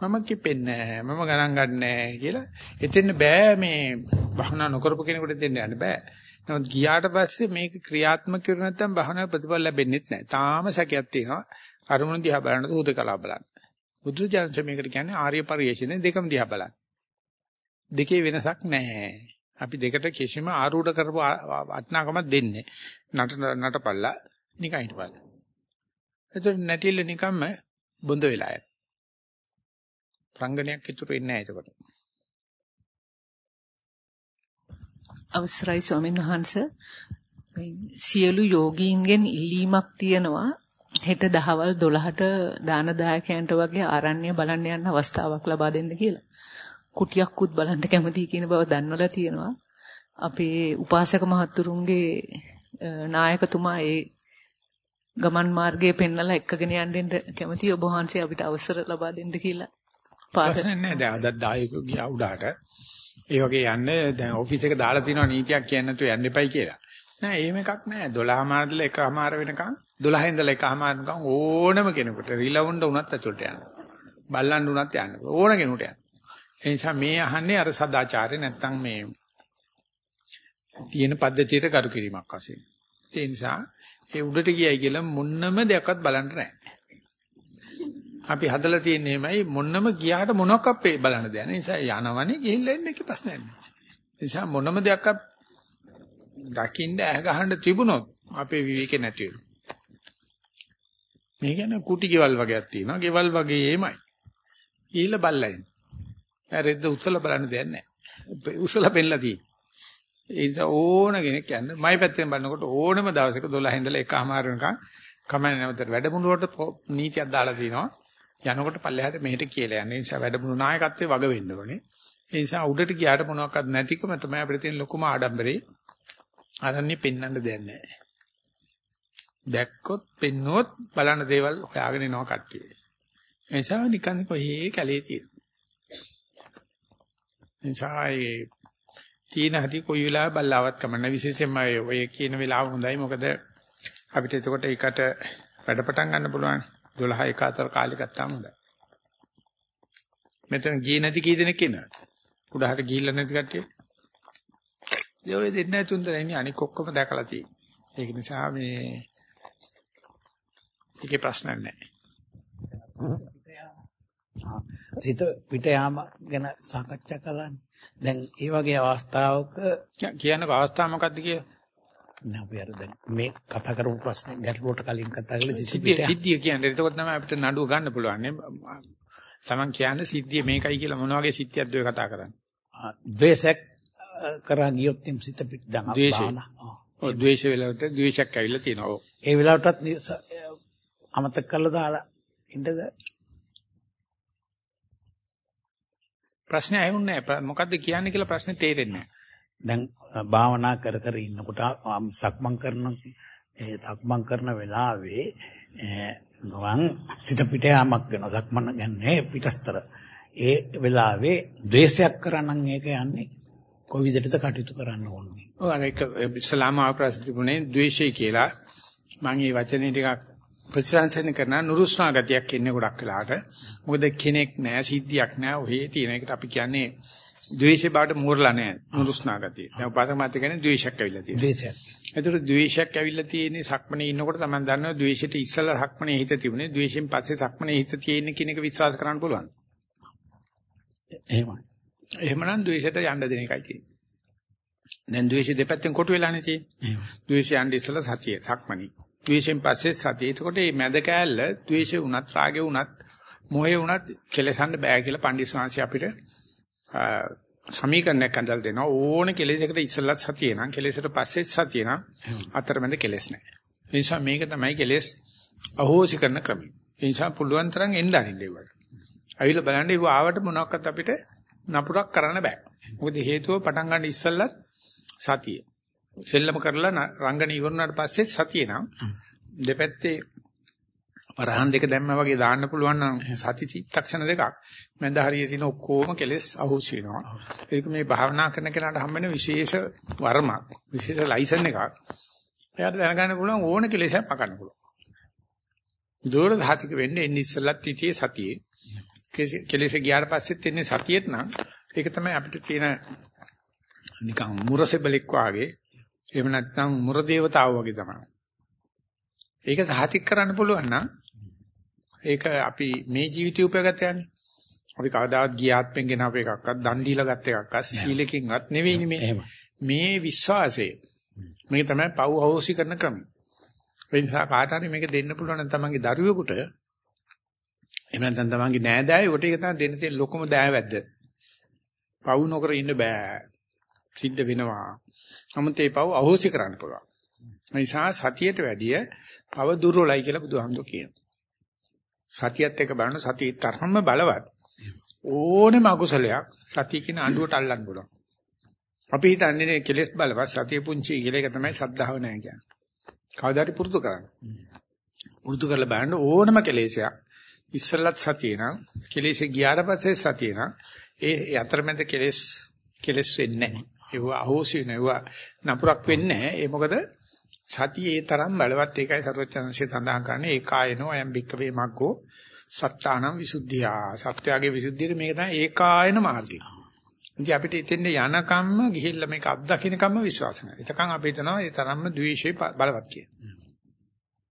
මම කිපෙන්නේ නැහැ. මම ගණන් ගන්නෑ කියලා. එතෙන්න බෑ මේ භවනා නොකරපු කෙනෙකුට දෙන්න යන්න බෑ. නමුත් ගියාට පස්සේ මේක ක්‍රියාත්මක කරු නැත්නම් භවනා ප්‍රතිඵල ලැබෙන්නේ නැහැ. තාම සැකයක් තියෙනවා. අරමුණ දිහා බලනකොට උදකලා බලන්න. බුදුරජාණන් මේකට කියන්නේ ආර්ය පරිශ්‍රණය දෙකම දිහා බලන්න. දෙකේ වෙනසක් නැහැ. අපි දෙකට කිසිම ආරූඪ කරපු වටනාකමක් දෙන්නේ නට නටපල්ලා නිකන් හිටපල්ලා. එතකොට නැටිල්ල නිකම්ම බොඳ වෙලා යනවා. රංගනයක් ඉතුරු වෙන්නේ නැහැ එතකොට. අවසරයි ස්වාමීන් වහන්ස සියලු යෝගීන්ගෙන් ඉල්ලීමක් තියෙනවා හෙට දහවල් 12ට දාන දායකයන්ට වගේ ආරණ්‍ය බලන්න යන්න අවස්ථාවක් ලබා දෙන්න කියලා. කුටියක්කුත් බලන්න කැමතියි කියන බව දන්වලා තියෙනවා. අපේ උපාසක මහතුරුන්ගේ නායකතුමා ඒ ගමන් මාර්ගයේ පෙන්වලා එක්කගෙන යන්න කැමතියි ඔබ වහන්සේ අපිට අවසර ලබා දෙන්න කියලා. ප්‍රශ්න නැහැ. දැන් අද දායකයෝ ගියා උඩට. ඒ වගේ යන්නේ දැන් ඔෆිස් එක දාලා තියෙනවා නීතියක් කියන්නේ නැතුව යන්න එපයි කියලා. නෑ එහෙම එකක් නෑ 12 මාර්ගල එකමාර වෙනකන් 12 ඉඳලා එකමාර වෙනකන් ඕනම කෙනෙකුට රිලවුන්ඩ උනත් ඇතුළට යන්න. බල්ලන්ඩ උනත් යන්න. ඕන කෙනෙකුට යන්න. ඒ නිසා මේ අහන්නේ අර සදාචාරය නැත්තම් මේ තියෙන පද්ධතියට කරු කිරීමක් වශයෙන්. ඒ නිසා ඒ උඩට ගියයි කියලා මොන්නම දෙයක්වත් බලන්න නැහැ. අපි හදලා තියෙන්නේ එමයයි මොන්නම ගියාට මොනවක් අපේ බලන්න දෙයක්. ඒ නිසා යනවනේ ගිහිල්ලා එන්න එක ප්‍රශ්නයක් නෑ. ඒ නිසා මොනම දෙයක් දකින්න ඇහ ගහන්න තිබුණොත් අපේ විවේකේ නැති වෙනවා. මේ කියන්නේ කුටි ගෙවල් වගේක් තියෙනවා. ගෙවල් වගේමයි. ගිහිල්ලා බල්ලයින්. ඇරෙද්ද උත්සල බලන්න දෙයක් නෑ. උත්සල පෙන්නලා තියෙන්නේ. ඒ නිසා ඕන කෙනෙක් යන්න මයි පැත්තෙන් බලනකොට ඕනම දවසක 12 ඉඳලා එකමාර වෙනකන් කමන්නේ නැවත වැඩමුළුවට නීතියක් දාලා තිනවා යනකොට පල්ලෙහාට මෙහෙට කියලා යන්නේ. ඒ නිසා වැඩමුළු නායකත්වයේ වග වෙන්න ඕනේ. ඒ නිසා උඩට ගියාට මොනවාක්වත් නැතිකම තමයි අපිට තියෙන ලොකුම ආඩම්බරේ. අරන්නේ පෙන්වන්න දෙයක් නැහැ. දැක්කොත් පෙන්නුවොත් බලන්න දේවල් හොයාගෙන එනවා කට්ටිය. ඒ නිසා නිකන් කොහේ කැලේ තියෙන. නිසා ඒ තීන හදි කොයි වෙලාවෙ බල්ලාවත් කමන්න විශේෂයෙන්ම ඔය කියන වෙලාව හොඳයි මොකද අපිට එතකොට ඒකට වැඩ පටන් ගන්න පුළුවන් 12 1 අතර කාලේ ගත්තාම හොඳයි. මෙතන ගියේ නැති කී දෙනෙක් ඉන්නවද උඩහට ගිහිල්ලා නැති කට්ටිය? ඒ ඔය දෙන්නේ තුන්දෙනා ඉන්නේ. අනික ඔක්කොම දැකලා තියෙන්නේ. ඒක නිසා මේ ඒකේ ප්‍රශ්නයක් නැහැ. සිත පිට යාම ගැන සාකච්ඡා කරන්නේ. දැන් ඒ වගේ අවස්ථාවක කියන්නක අවස්ථාව මොකක්ද කියලා නෑ අපි අර දැන් මේ කතා කරපු ප්‍රශ්නේ ගැටලුවට කලින් කතා කළේ සිද්ධිය සිද්ධිය කියන්නේ. එතකොට තමයි අපිට නඩුව ගන්න පුළුවන් නේ. Taman කියන්නේ සිද්ධිය මේකයි කියලා මොන වගේ සිද්ධියක්ද ඔය කතා කරන්නේ? ද්වේෂයක් කරා ගියොත් එම් සිත පිට දැන් ද්වේෂය. ඔව් ද්වේෂ වෙලාවට ද්වේෂයක් ඇවිල්ලා තියෙනවා. ඒ වෙලාවටත් අමතක කරලා දාලා ඉන්නද? ප්‍රශ්නේ ඇහුන්නේ නැහැ. මොකද්ද කියන්නේ කියලා ප්‍රශ්නේ තේරෙන්නේ දැන් භාවනා කර කර ඉන්නකොට සක්මන් කරන ඒ සක්මන් කරන වෙලාවේ ගවන් සිත පිට යාමක් වෙනවා. සක්මන් ගන්නේ පිටස්තර. ඒ වෙලාවේ ද්වේෂයක් කරනනම් ඒක යන්නේ කොයි විදිහටද කටයුතු කරන්න ඕනේ. ඔව් අර එක ඉස්ලාම ආප්‍රාස තිබුණේ ද්වේෂය කියලා. මම මේ වචනේ ටිකක් ප්‍රතිසංසන කරන නුරුස්නා ගතියක් එන්නේ ගොඩක් වෙලාට. මොකද කෙනෙක් නැහැ, සිද්ධියක් නැහැ. ඔහේ තියෙන එකට අපි කියන්නේ ද්වේෂේ බාට මූරලා නැහැ. නුරුස්නා ගතිය. දැන් උපාසකමත් කියන්නේ ද්වේෂයක් ඇවිල්ලා තියෙනවා. ද්වේෂයක්. ඒතර ද්වේෂයක් ඇවිල්ලා තියෙන්නේ සක්මනේ ඉන්නකොට තමයි දන්නවා ද්වේෂෙට ඉස්සලා සක්මනේ හිත තිබුණේ. ද්වේෂෙන් පස්සේ සක්මනේ හිත තියෙන්නේ කියන එක විශ්වාස කරන්න පුළුවන්. එහෙමයි. එහෙමනම් ද්වේෂයට යන්න දෙන එකයි තියෙන්නේ. දැන් ද්වේෂෙ දෙපැත්තෙන් කොටු වෙලානේ තියෙන්නේ. එහෙමයි. ද්වේෂය යන්න ඉස්සලා සතිය සක්මනේ. ද්වේෂෙන් පස්සේ සතිය. එතකොට මේ මැද කෑල්ල ද්වේෂය වුණත් රාගය වුණත් මොහේ වුණත් කෙලසන්න බෑ කියලා පඬිස්සවාංශي අපිට සමීකරණයක් අඳල් දෙනවා ඕන කෙලෙසකට ඉස්සෙල්ලත් සතිය නම් කෙලෙසට පස්සෙත් සතිය නම් අතරමැද කෙලෙස් නැහැ. ඒ නිසා මේක තමයි කෙලෙස් අහෝසි කරන ක්‍රමය. ඒ නිසා පුළුවන් තරම් එන්න අරින්න ඒවට. අවිල බලන්න ඒව ආවට මොනවාක්වත් අපිට නපුරක් කරන්න බෑ. මොකද හේතුව පටන් ගන්න ඉස්සෙල්ලත් සතිය. සෙල්ලම කරලා රංගන ඉවරනාට පස්සේ සතිය නම් දෙපැත්තේ වරහන් දෙක දැම්මා වගේ දාන්න පුළුවන් නම් සති චිත්තක්ෂණ දෙකක්. මන්ද හරිය තියෙන ඔක්කොම කෙලස් අහුස් වෙනවා. ඒක මේ භාවනා කරන කෙනාට හම්බෙන විශේෂ වර්මක් විශේෂ ලයිසන් එකක්. එයාට දැනගන්න පුළුවන් ඕන කෙලෙසක් පකන්න පුළුවන්. දూరు ධාතික වෙන්නේ එන්නේ ඉස්සලත් තිතියේ සතියේ. කෙලෙස ගියාට පස්සෙත් එන්නේ සතියෙත් නම් ඒක තමයි අපිට තියෙන නිකන් මුරසෙබලෙක් වාගේ එහෙම නැත්නම් මුර දේවතාවෝ වගේ තමයි. ඒක සහතික කරන්න පුළුවන් නම් ඒක අපි මේ ජීවිතය උපයගත යන්නේ. අපි කවදාවත් ගියාත්මෙන් ගෙන අප එකක්වත් දන් දීලා ගත්ත එකක්වත් සීලකින්වත් නෙවෙයිනේ මේ. මේ විශ්වාසය. මේක තමයි පව් හොසි කරන ක්‍රමය. ඒ නිසා කාට හරි මේක දෙන්න පුළුවන් නම් තමන්ගේ දරුවෙකුට එහෙම නැත්නම් තමන්ගේ නෑදෑයෙකුට ඒක තමයි දෙන්න තියෙන ලොකුම දෑවැද්ද. පව් නොකර ඉන්න බෑ. සිද්ධ වෙනවා. නමුත් ඒ පව් අහෝසි කරන්න පුළුවන්. ඒ නිසා සතියට වැඩිය පව දුර්වලයි කියලා බුදුහාමුදුරුවෝ කියනවා. සතියත් එක්ක බලන සතිය තරම්ම බලවත්. ඕනෙම අකුසලයක් සතිය කියන අඬුවට අල්ලන්න පුළුවන්. අපි හිතන්නේ කෙලෙස් බලවත් සතිය පුංචි කියලා එක තමයි සද්ධාව නැහැ කියන්නේ. කවදාද පුරුදු කරන්නේ? පුරුදු කරලා බලන්න ඕනම කෙලෙසයක් ඉස්සල්ලත් සතිය නම් කෙලෙසේ ගියාට පස්සේ සතිය නම් ඒ අතරමැද කෙලෙස් කෙලෙස් වෙන්නේ නැහැ. ඒව අහෝසි නෙවුවා නපුරක් වෙන්නේ නැහැ. ඒ මොකද සතිය ඒ තරම් බලවත් ඒකයි සර්වඥාන්සේ සඳහන් කරන්නේ ඒකායනෝ අයම් බික්කවේ මග්ගෝ සත්තානම් විසුද්ධියා සත්‍යයේ විසුද්ධියට මේක තමයි ඒකායන මාර්ගය. ඉතින් අපිට ඉතින් යනකම්ම ගිහිල්ලා මේක අත්දකින්නකම්ම විශ්වාස නැහැ. එතකන් අපි හිතනවා ඒ තරම්ම ද්වේෂය බලවත් කියලා.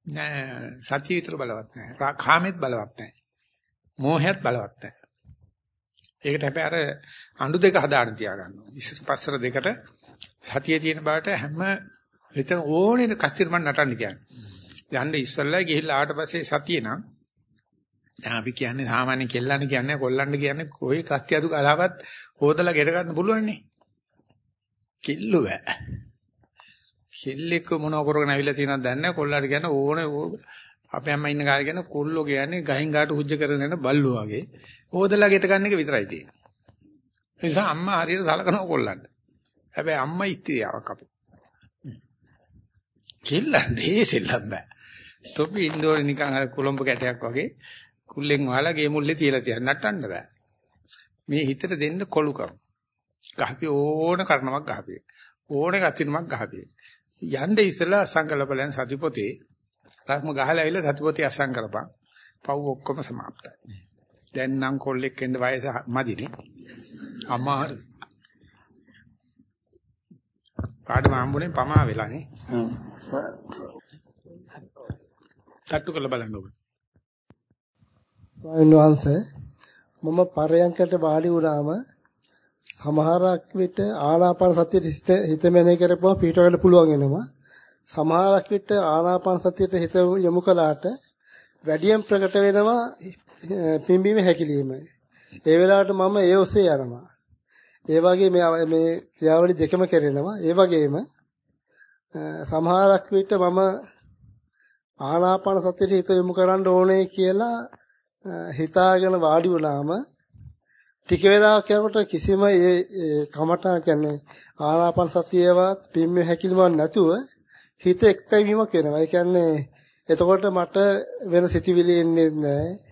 නෑ සතිය විතර බලවත් නැහැ. කාමෙත් බලවත් නැහැ. මෝහයත් බලවත් නැහැ. ඒකට හැබැයි අර අඬු දෙක හදාගෙන තියාගන්නවා. ඉස්සර පස්සර දෙකට සතියේ තියෙන බාට හැම එතන ඕනේ කස්තිර මන් නටන්න කියන්නේ. යන්න ඉස්සල්ලා ගිහිල්ලා ආවට පස්සේ සතිය නම් දැන් අපි කියන්නේ සාමාන්‍ය කෙල්ලන්නේ කියන්නේ කොල්ලන්න කියන්නේ කොයි කස්තියතු කලාවත් හොදලා ගෙට ගන්න පුළුවන් නේ. කිල්ලු බෑ. කෙල්ලෙක් මොනව කරගෙන අවිලා තියෙනවද දන්නේ නැහැ කොල්ලාට කියන්නේ ඕනේ අපේ අම්මා ඉන්න කාලේ කියන්නේ කොල්ලෝ කියන්නේ ගහින් ගාට හුජ්ජ කරගෙන යන බල්ලෝ වගේ. හොදලා ගෙට ගන්න එක විතරයි තියෙන්නේ. ඒ නිසා අම්මා හරියට සලකනවා කොල්ලන්ට. හැබැයි අම්මා ඉස්ත්‍රියාවක් අපේ. කෙල්ලන් දෙහෙසෙල්ලම් බෑ. තොපි ඉන්දෝර නිකන් අර කොළඹ කැටයක් වගේ කුල්ලෙන් වහලා ගේ මුල්ලේ තියලා තියන්න නටන්න බෑ. මේ හිතට දෙන්න කොළුකම්. ගහපි ඕන කරනවක් ගහපි. ඕන කතිනමක් ගහපි. යන්න ඉස්සලා අසංකල්පලයන් සතිපොතේ රාක්ම ගහලා ඇවිල්ලා සතිපොතේ අසං කරපන්. පව් ඔක්කොම સમાප්තයි. දැන් නම් කොල්ලෙක් වෙන්න වයස මදිනේ. අමාරු. පාඩම හම්බුනේ පමා වෙලානේ. තට්ටු කරලා බලන්න ඕනේ. ස්වාමීන් වහන්සේ මම පරයන්කට වාඩි වුණාම සමහරක් විට ආනාපාන සතියට හිත මෙනෙහි කරපුවා පිට වෙන්න පුළුවන් වෙනවා. සමහරක් විට ආනාපාන සතියට හිත යොමු කළාට වැඩියෙන් ප්‍රකට වෙනවා පිම්බීම හැකිලිම. ඒ වෙලාවට මම ඒ ඔස්සේ යනවා. ඒ වගේ මේ මේ ක්‍රියාවලි දෙකම කරනවා. ඒ වගේම සමහරක් විට මම ආනාපාන සතියට හිත යොමු කරන්න ඕනේ කියලා හිතාගෙන වාඩි වුණාම ටික වෙලාවක් යනකොට කිසිම ඒ කමඨා කියන්නේ ආනාපාන සතියවත් පිම්ම හැකිලිමක් නැතුව හිත එක්තැවීමක් වෙනවා. ඒ කියන්නේ එතකොට මට වෙන සිතිවිලි එන්නේ නැහැ.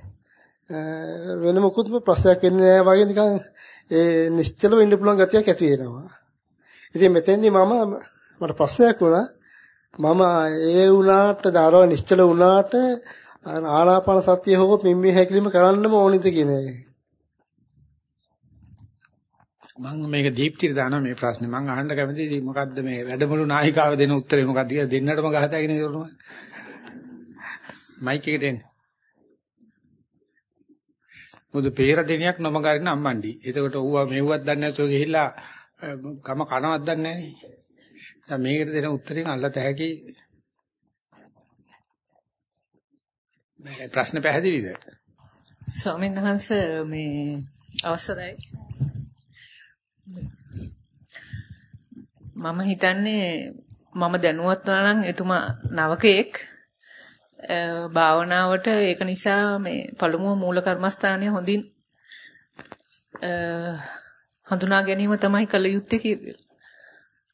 වෙන මොකුත්ම ප්‍රශ්නයක් වෙන්නේ නැහැ වගේ නිකන් ඒ නිශ්චලව ඉන්න පුළුවන් ගතියක් ඇති වෙනවා. ඉතින් මෙතෙන්දි මම මට ප්‍රශ්නයක් වුණා. මම ඒ වුණාට දාරව නිශ්චල වුණාට ආනාපාන සතිය හෝ මිම්මි හැකිලිම කරන්නම ඕනිද කියන එක. මම මේක දීප්තිට දානවා මේ ප්‍රශ්නේ මම අහන්න කැමතියි මොකද්ද මේ වැඩමුළු නායිකාව දෙන උත්තරේ මොකද්ද කියලා දෙන්නටම ගහතගෙන ඉතලම මයික් එකට එන්න මොකද පෙර දෙනියක් නොමගරින අම්මන්ඩි. එතකොට ඌවා මෙව්වත් දන්නේ නැතුව ගිහිල්ලා කම කනවත් දන්නේ නැහැ නේ දැන් මේකට දෙන උත්තරෙන් අල්ලත හැකි මේ ප්‍රශ්න පැහැදිලිද? ස්වාමීන් වහන්සේ මේ අවසරයි. මම හිතන්නේ මම දැනුවත් නම් එතුමා නවකෙක් භාවනාවට ඒක නිසා මේ පළමුව මූල කර්මස්ථානය හොඳින් හඳුනා ගැනීම තමයි කළ යුත්තේ කියලා.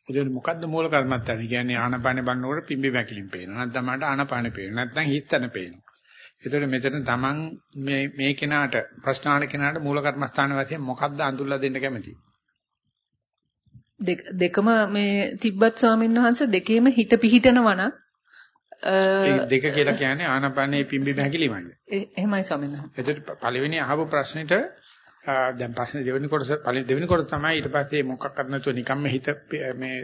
ඒකට මොකද්ද මූල කර්මස්ථාන? කියන්නේ ආනපානේ බannකොට පිම්බි මැකිලින් පේනවා. නැත්නම් මට ආනපානේ පේනවා. නැත්නම් හිතන පේනවා. ඒතකොට මෙතන තමන් මේ මේ කෙනාට ප්‍රශ්නාන කෙනාට මූල කර්මස්ථාන වශයෙන් මොකද්ද අඳුල්ලා දෙන්න කැමති? දෙකම මේ තිබ්බත් ස්වාමීන් වහන්සේ දෙකේම හිත පිහිටනවා නම් දෙක කියලා කියන්නේ ආනපනේ පිම්බි බහැකිලිමයි. එහෙමයි ස්වාමීන් වහන්සේ. එතකොට පළවෙනි අහපු ප්‍රශ්නෙට දැන් ප්‍රශ්නේ දෙවෙනි කොටස දෙවෙනි කොටස තමයි ඊට පස්සේ මොකක් කරන්න නැතුව නිකම්ම හිත මේ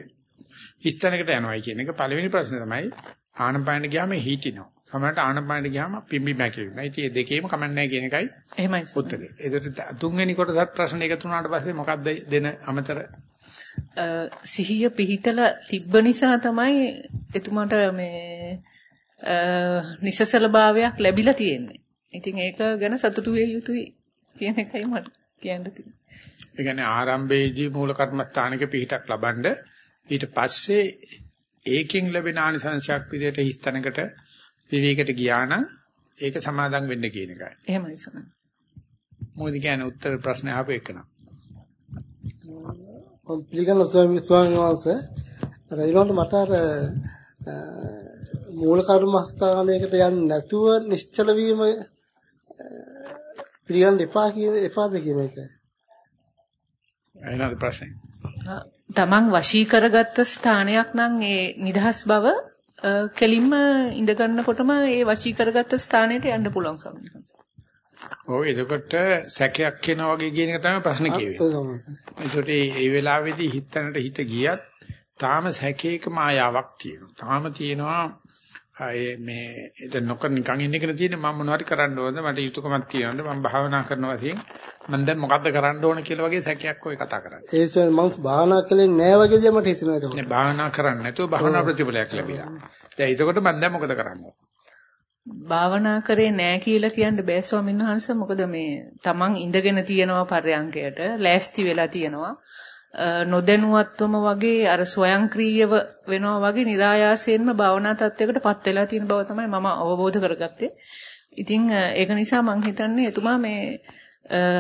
හිස්තැනකට යනවායි කියන එක පළවෙනි ප්‍රශ්නේ තමයි ආනපනට ගියාම හිටිනවා. සමහරට ආනපනට ගියාම පිම්බි බහැකිලිමයි. ඉතින් මේ දෙකේම කමන්නේ කියන එකයි එහෙමයි උත්තරේ. ඒකට තුන්වෙනි කොටසත් ප්‍රශ්න එකතු වුණාට පස්සේ මොකක්ද දෙන අමතර සිහිය පිහිටලා තිබ්බ නිසා තමයි එතුමාට මේ නිසසල භාවයක් ලැබිලා තියෙන්නේ. ඉතින් ඒක ගැන සතුටු වෙ යුතුයි කියන එකයි මට කියන්න තියෙන්නේ. ඒ කියන්නේ ආරම්භයේදී මූල කර්මස්ථානික පිහිටක් ලබනද ඊට පස්සේ ඒකෙන් ලැබෙන ආනිසංශයක් විදිහට හිස්තැනකට විවේකයට ගියා නම් ඒක සමාදම් වෙන්න කියන එකයි. එහෙමයි සමහර. මොකද කියන්නේ උත්තර ප්‍රශ්න අහපු එකන. මම පිළිගන්න ස්වාමීන් වහන්සේ අර ඊළඟට මට අර මූල කර්මස්ථානයකට යන්නේ නැතුව නිශ්චල වීම පිළිගන්න එපා කියන එපාද කියන එක. එනවාද ප්‍රශ්නේ? තමන් වශී කරගත්ත ස්ථානයක් නම් ඒ නිදහස් බව කෙලින්ම ඉඳ ගන්නකොටම ඒ වශී කරගත්ත ස්ථානයට යන්න පුළුවන් සම්මත. ඔව් එතකොට සැකයක් එනවා වගේ කියන එක තමයි ප්‍රශ්නේ කියවෙන්නේ. ඒකට මේ වෙලාවේදී හිතනට හිත ගියත් තාම සැකේක මායාවක් තියෙනවා. තාම තියෙනවා මේ එතන නොකර නිකන් ඉන්න එක තියෙන්නේ මම මොනවද කරන්න ඕනද මට යුතුයකමක් තියෙනවද මම භාවනා කරනවා වශයෙන් මම දැන් මොකද්ද කරන්න ඕන කියලා වගේ සැකයක් ඔය කතා කරන්නේ. ඒ සර් මම භාවනා කළේ නෑ වගේ දේ මට හිතෙනවා ඒක. නේ භාවනා කරන්නේ නැතුව භාවනා ප්‍රතිඵලයක් ලැබිලා. දැන් එතකොට මම දැන් මොකද කරන්නේ? භාවනා කරේ නෑ කියලා කියන්න බෑ ස්වාමීන් වහන්සේ මොකද මේ තමන් ඉඳගෙන තියෙනවා පර්යංකයට ලෑස්ති වෙලා තියෙනවා නොදැනුවත්වම වගේ අර ස්වයංක්‍රීයව වෙනවා වගේ નિરાයාසයෙන්ම භාවනා තත්යකටපත් වෙලා තියෙන බව තමයි මම අවබෝධ කරගත්තේ. ඉතින් ඒක නිසා මම හිතන්නේ එතුමා මේ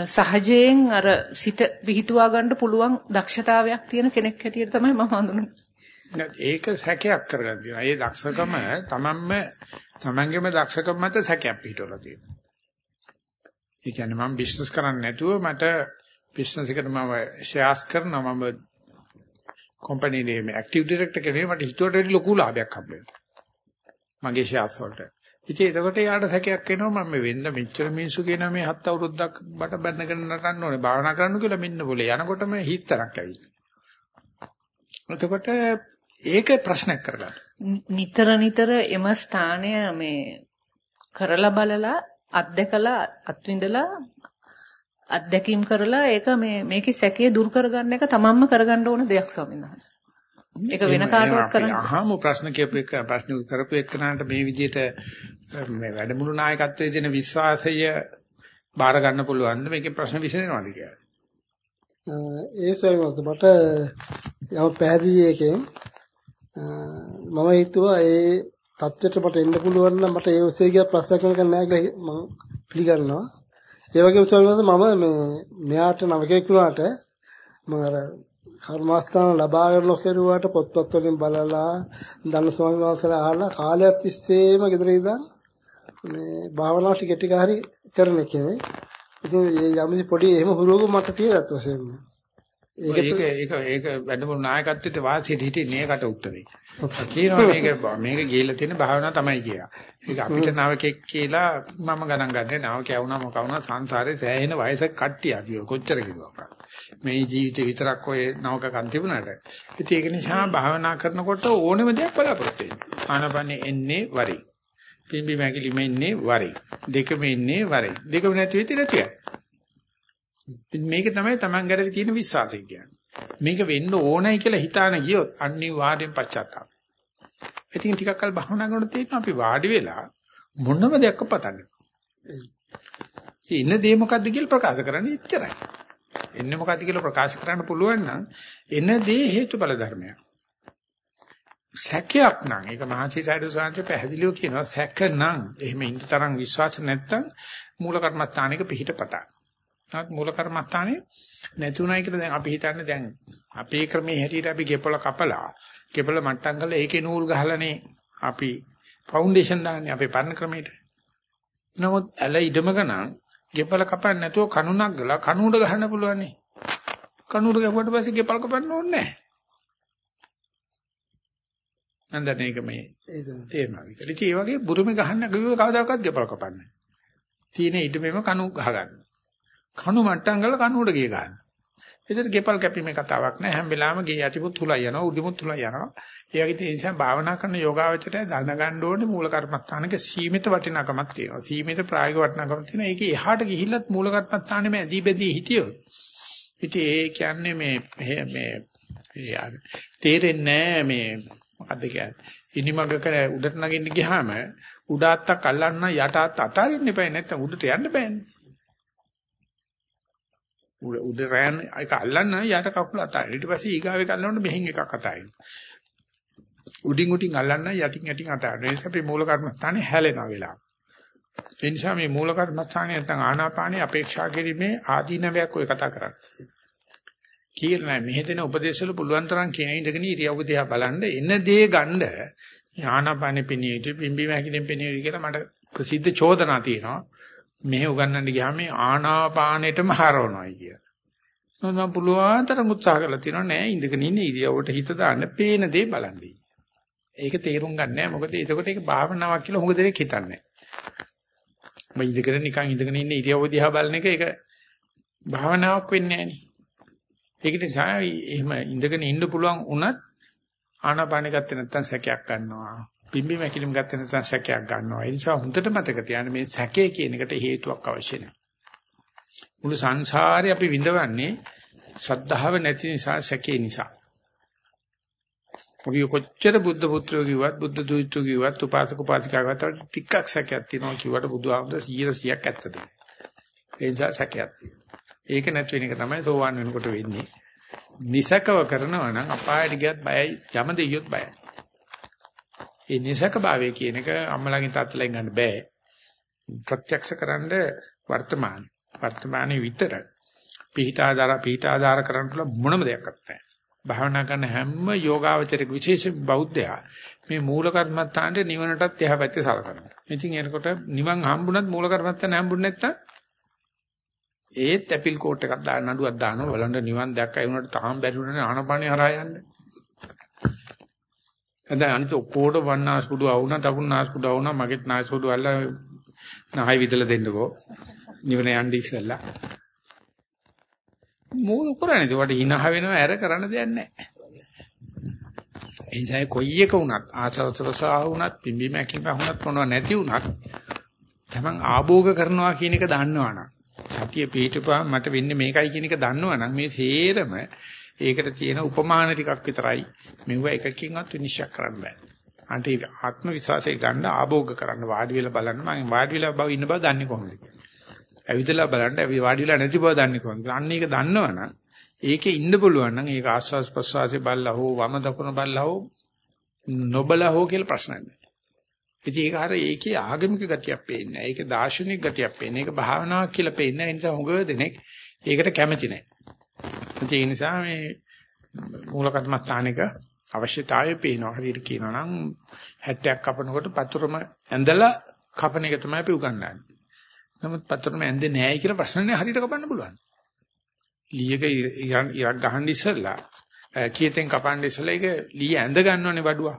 සහජයෙන් අර සිත විහිටුවා ගන්න පුළුවන් දක්ෂතාවයක් තියෙන කෙනෙක් හැටියට තමයි මම හඳුනන්නේ. ඒක සැකයක් කරගන්න තියෙනවා. ඒ දක්ෂකම තමන්ම තමන්ගේම දක්ෂකම මත සැකයක් පිටවලා තියෙනවා. ඒ කියන්නේ මම බිස්නස් කරන්නේ නැතුව මට බිස්නස් එකට මම ෂෙයාර්ස් කරනවා මම කම්පැනි එකේ ඇක්ටිව් ඩිරෙක්ටර් කෙනෙක් මට හිතුවට වැඩි ලොකු ලාභයක් හම්බෙනවා. මගේ ෂෙයාර්ස් වලට. ඉතින් එතකොට යාට සැකයක් එනවා මම වෙන්න මෙච්චර මිනිස්සු කියන මේ හත් අවුරුද්දක් බට බැඳගෙන නටන්න ඕනේ භාවනා කරන්න කියලා මෙන්න બોලේ යනකොටම හිතරක් ඇවිල්ලා. එතකොට ඒක ප්‍රශ්නයක් කරගන්න. නිතර නිතර එම ස්ථානය මේ කරලා බලලා අත්දකලා අත්විඳලා අත්දැකීම් කරලා ඒක මේ මේකේ සැකේ දුරු කරගන්න එක තමන්ම කරගන්න ඕන දෙයක් ස්වාමීන් වහන්සේ. ඒක වෙන කාටවත් කරන්න. අහමු ප්‍රශ්න කියපු එක ප්‍රශ්න කරපු එක්කනට මේ විදිහට මේ වැඩමුළු නායකත්වයේ දෙන විශ්වාසය බාර ගන්න පුළුවන්ද මේකේ ප්‍රශ්න විසඳෙනවද කියලා. ඒ සොයමත් මට යම් පැහැදිලි එකෙන් මම හිතුවා ඒ தත්වෙට මට එන්න පුළුවන් නම් මට ඒ ඔස්සේ ගිය ප්‍රශ්න කරන්න නැහැ කියලා මම පිළිගන්නවා. ඒ වගේම ස්වාමීන් මම මේ මෙයාට නවකෙක් වුණාට මම අර කර්මස්ථාන ලබා ගන්න කෙරුවාට පොත්පත් වලින් බලලා දන්න ස්වාමීන් වහන්සේලා අහලා කාලයක් තිස්සේම ගෙදර ඉඳන් මේ භාවනා ටික ටික හරි කරන කෙනෙක්. ඉතින් මේ යම්දි පොඩි එහෙම හුරුවක මට තියෙනත් වශයෙන්ම. ඒක ඒක ඒක වැඩමුළු නායකත්වයට වාසියට හිටියේ නේකට උත්තරේ. කියනවා මේක මේක ගිහිල්ලා තියෙන භාවනාව තමයි කියලා. ඒක අපිට නවකෙක් කියලා මම ගණන් ගන්නේ නවකයා වුණා මොකා වුණා සංසාරේ සෑහෙන වයසක කට්ටිය අපි කොච්චර කිව්වක්ද. මේ ජීවිතේ විතරක් ඔය නවකකන් තිබුණාට. ඉතින් ඒක නිසා භාවනා කරනකොට ඕනෙම දෙයක් බලාපොරොත්තු වෙන්න. ආනපනේ එන්නේ වරි. පිම්බි මැකිලිම එන්නේ වරි. දෙකම එන්නේ වරි. දෙකම නැති වෙති නැතියි. මේක තමයි Taman ගැන තියෙන විශ්වාසය කියන්නේ. මේක වෙන්න ඕනයි කියලා හිතාන ගියොත් අනිවාර්යෙන් පශ්චාත්තාප. ඉතින් ටිකක් කල් භවනා කරනකොට තේරෙනවා අපි වාඩි වෙලා මොනම දෙයක් පතන්නේ. ඉන්න දේ මොකද්ද කියලා ප්‍රකාශ කරන්නේ එච්චරයි. එන්නේ මොකද්ද කියලා ප්‍රකාශ කරන්න පුළුවන් නම් එන දේ හේතුඵල ධර්මයක්. සැකයක් නම් ඒක මහසි සයිඩු සාංශ පැහැදිලිව කියනවා සැක නම් එහෙම ඉන්න තරම් විශ්වාස නැත්තම් මූල කර්මස්ථානික පිහිට පතන. නමුත් මූල කර්මස්ථානේ නැතුණයි කියලා දැන් අපි හිතන්නේ දැන් අපේ ක්‍රමයේ හැටියට අපි ගෙපල කපලා ගෙපල මට්ටම් කරලා ඒකේ නූල් ගහලානේ අපි ෆවුන්ඩේෂන් දාන්නේ අපේ පරණ ක්‍රමයට. නමුත් ඇල ඉදමක නම් ගෙපල කපන්න නැතුව කණුණක් ගලා කණුඩ ගහන්න පුළුවන් නේ. කණුඩ ගහුවට පස්සේ ගෙපල කපන්න ඕනේ නැහැ. නන්දන ඒක මේ තේරෙනවා. ඉතින් ඒ වගේ බුරුමේ ගහන්න ගිහුව කවදාකවත් ගෙපල කපන්නේ. තියෙන ඉදමෙම කණු ගහ ගන්න. කණු මට්ටම් කරලා කණුවට ගිය ගන්න. ඒතර ගෙපල් කැපීමේ කතාවක් නෑ හැම වෙලාවෙම ගේ යටිපුත් තුලයි යනවා උඩිමුත් තුලයි යනවා. ඒ වගේ තේ නිසා භාවනා කරන යෝගාවචරය දැනගන්න ඕනේ මූල කර්මස්ථානක සීමිත වටිනාකමක් තියෙනවා. සීමිත ප්‍රායෝගික වටිනාකමක් තියෙනවා. ඒකේ එහාට ගිහිල්ලත් මූල කර්මස්ථානෙම ඇදී බෙදී හිටියොත්. ඉතින් ඒ කියන්නේ මේ මේ තේරෙන්නේ මේ මොකද්ද කියන්නේ? ඉනිමගක උඩට නගින්න ගියාම උඩ අත්තක් අල්ලන්න යට අත්ත අතාරින්න එපා නැත්නම් උඩට යන්න බෑනේ. උඩ රෑන් එක අල්ලන්න යට කකුල අතාරින්න. ඊට පස්සේ ඊගාවේ කල්ලනොත් මෙහෙන් එකක් අතාරින්න. උඩින් උඩින් අල්ලන්න යටින් යටින් අතාරින්න. ඒ නිසා අපි මූල කර්මස්ථානේ හැලෙනවා වෙලාව. ඒ නිසා මේ මූල කර්මස්ථානේ නැත්නම් ආනාපානේ අපේක්ෂා කිරීමේ ආදීනවයක් ඔය කතා කරන්නේ. කියලා නෑ මෙහෙ දෙන උපදේශවල පුළුවන් තරම් කියන ඉඳගෙන ඉරියව්ව දිහා බලන්න එන දේ ගන්න ආනාපානෙ පෙනිය යුතු පිම්බි මහකිනෙන් පෙනිය යුතු කියලා මට ප්‍රසිද්ධ චෝදනා තියෙනවා. මෙහෙ උගන්වන්න ගියාම මේ ආනාපානෙටම හරවනවායි කිය. නමුත් මම පුළුවන් තරම් උත්සාහ කරලා තියෙනවා නෑ ඉඳගෙන ඉන්න ඉරියව්වට හිත දාන්න පේන දේ බලන්නේ. ඒක තේරුම් ගන්න නෑ මොකද එතකොට ඒක භාවනාවක් කියලා හුඟ දෙනෙක් හිතන්නේ. මම ඉඳගෙන නිකන් ඉඳගෙන ඉන්න ඉරියව්ව දිහා බලන එක ඒක භාවනාවක් වෙන්නේ නෑනේ. ඒක නිසා එහෙම ඉඳගෙන ඉන්න පුළුවන් වුණත් ආනාපානෙ ගත්තේ නැත්නම් සැකයක් ගන්නවා. පිම්බි මැකිලිම් ගත්තේ නැත්නම් සැකයක් ගන්නවා. ඒ නිසා හොඳට මතක තියාගන්න මේ සැකේ කියන එකට හේතුවක් අවශ්‍ය නැහැ. මුළු සංසාරේ අපි විඳවන්නේ සද්ධාව නැති නිසා සැකේ නිසා. ඔබ කොච්චර බුද්ධ පුත්‍රයෝ කිව්වත් බුද්ධ දූතයෝ කිව්වත් උපාසක උපාසිකා කිව්වත් ටිකක් සැකයක් තියෙනවා කිව්වට බුදුහාමුදුර 100ක් ඇත්තද? ඒ නිසා සැකයක් තියෙනවා. ඒක නැති වෙන එක තමයි සෝවාන් වෙනකොට වෙන්නේ. නිසකව කරනවා නම් අපායට ගියත් බයයි, යම දෙයියොත් බයයි. ඒ නිසක භාවය කියන එක අම්මලාගෙන් තාත්තලාගෙන් ගන්න බෑ. ප්‍රත්‍යක්ෂකරනද වර්තමාන. වර්තමානයේ විතර පිහිටාදාර පිහිටාදාර කරන්න පුළුවන් මොනම දෙයක් නැහැ. භාවනා කරන හැම යෝගාවචරික විශේෂ බෞද්ධයා මේ මූල කර්මත්තාන්ට නිවනටත් එහා පැත්තේ සලකනවා. ඉතින් එනකොට නිවන් හම්බුණත් මූල කර්මත්තාන හම්බුනේ නැත්තම් ඒත් ඇපිල් කෝට් එකක් දාන්න නඩුවක් දානවා බලන්න නිවන් දැක්කයි උනට තාම බැරිුණනේ ආනපානේ හරහා යන්න. දැන් අනිත් ඔක්කොට වන්නාස්කුඩු ආවුණා, තපුන් නාස්කුඩු ආවුණා, මගෙත් නාස්කුඩු අල්ලා නහයි විදලා දෙන්නකෝ. නිවන යන්න ඉස්සෙල්ලා. මොකද කරන්නේ? ඒකට hina වෙනවා, ඇර කරන්න දෙයක් නැහැ. එනිසා කොයි එක වුණත් ආසවසවසා වුණත් පිම්බි මැකිම වුණත් මොනවා නැති වුණත් තමන් ආභෝග කරනවා කියන එක දන්නවනම් සතිය පිහිටපුවා මට වෙන්නේ මේකයි කියන එක දන්නවනම් මේ තේරම ඒකට තියෙන උපමාන ටිකක් විතරයි මෙව එකකින්වත් විනිශ්චය කරන්න බෑ. අන්ට ආත්ම විශ්වාසය ගන්න ආභෝග කරන්න වාඩි වෙලා බලන්න මම වාඩි වෙලා බව ඉන්න බව දන්නේ කොහොමද ඇවිදලා බලන්න ඇවි වාඩි වෙලා නැති බව දන්නේ කොහොමද? අන්න ඒක දන්නවනම් ඒකේ ඉන්න පුළුවන් නම් ඒක ආස්වාස් ප්‍රස්වාසයේ බල්ලා හෝ වම දකුණ බල්ලා හෝ නොබලා හෝ කියලා ප්‍රශ්නයක් නෑ. ඉතින් ඒක හරිය ඒකේ ආගමික ගතියක් පේන්නේ නැහැ. ඒක දාර්ශනික ගතියක් පේන්නේ. ඒක භාවනාවක් කියලා පේන්නේ නැහැ. ඒ නිසා හුඟ දෙනෙක් ඒකට කැමති නැහැ. ඒ නිසා මේ මූල කර්මස්ථානික අවශ්‍යතාවය පේනවා. හරියට කියනවා නම් 60ක් කපනකොට පතුරම ඇඳලා කපන එක තමයි අපි උගන්වන්නේ. නමුත් පතුරම ඇඳේ නැහැ කියලා ප්‍රශ්න නැහැ. හරියට කපන්න පුළුවන්. ලීයක ඉරක් ගහන්න ඉස්සෙල්ලා කීතෙන් කපන්න ඉස්සෙල්ලා ඒක ලී ඇඳ ගන්නවනේ බඩුවා.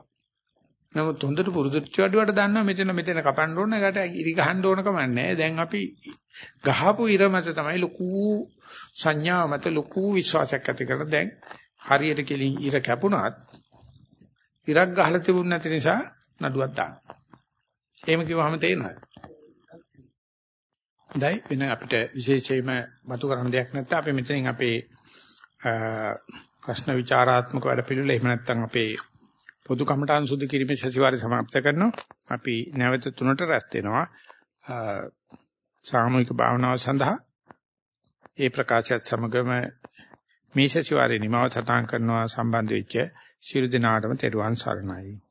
නමුත් හොඳට පුරුදුච්ච වඩුවට දන්නවා මෙතන මෙතන කපන්න ඕන එකට ඉරි ගහන්න ඕන කමන්නේ. දැන් අපි ගහපු ඉර මත තමයි ලොකු සංඥා මත ලොකු විශ්වාසයක් ඇති කරලා දැන් හරියට කෙලින් ඉර කැපුණත් ඉරක් ගහලා තිබුණ නැති නිසා නඩුවක් දාන්න. එහෙම කිව්වම තේරෙනවද? හොඳයි වෙන අපිට විශේෂයෙන්ම මතු කරන්න දෙයක් නැත්නම් අපි මෙතනින් අපේ ප්‍රශ්න විචාරාත්මක වැඩ පිළිවෙල එහෙම නැත්නම් අපේ පොදු කමඨාන් සුද්ධ කිරීමේ සැසිවාරය સમાપ્ત කරනවා. අපි නැවත තුනට රැස් වෙනවා. සාමූහික භාවනාව සඳහා ඒ ප්‍රකාශයත් සමගම මේ සැසිවාරයේ නිමව සටහන් කරනවා සම්බන්ධ වෙච්ච ශිරු දිනාටම තෙරුවන් සරණයි.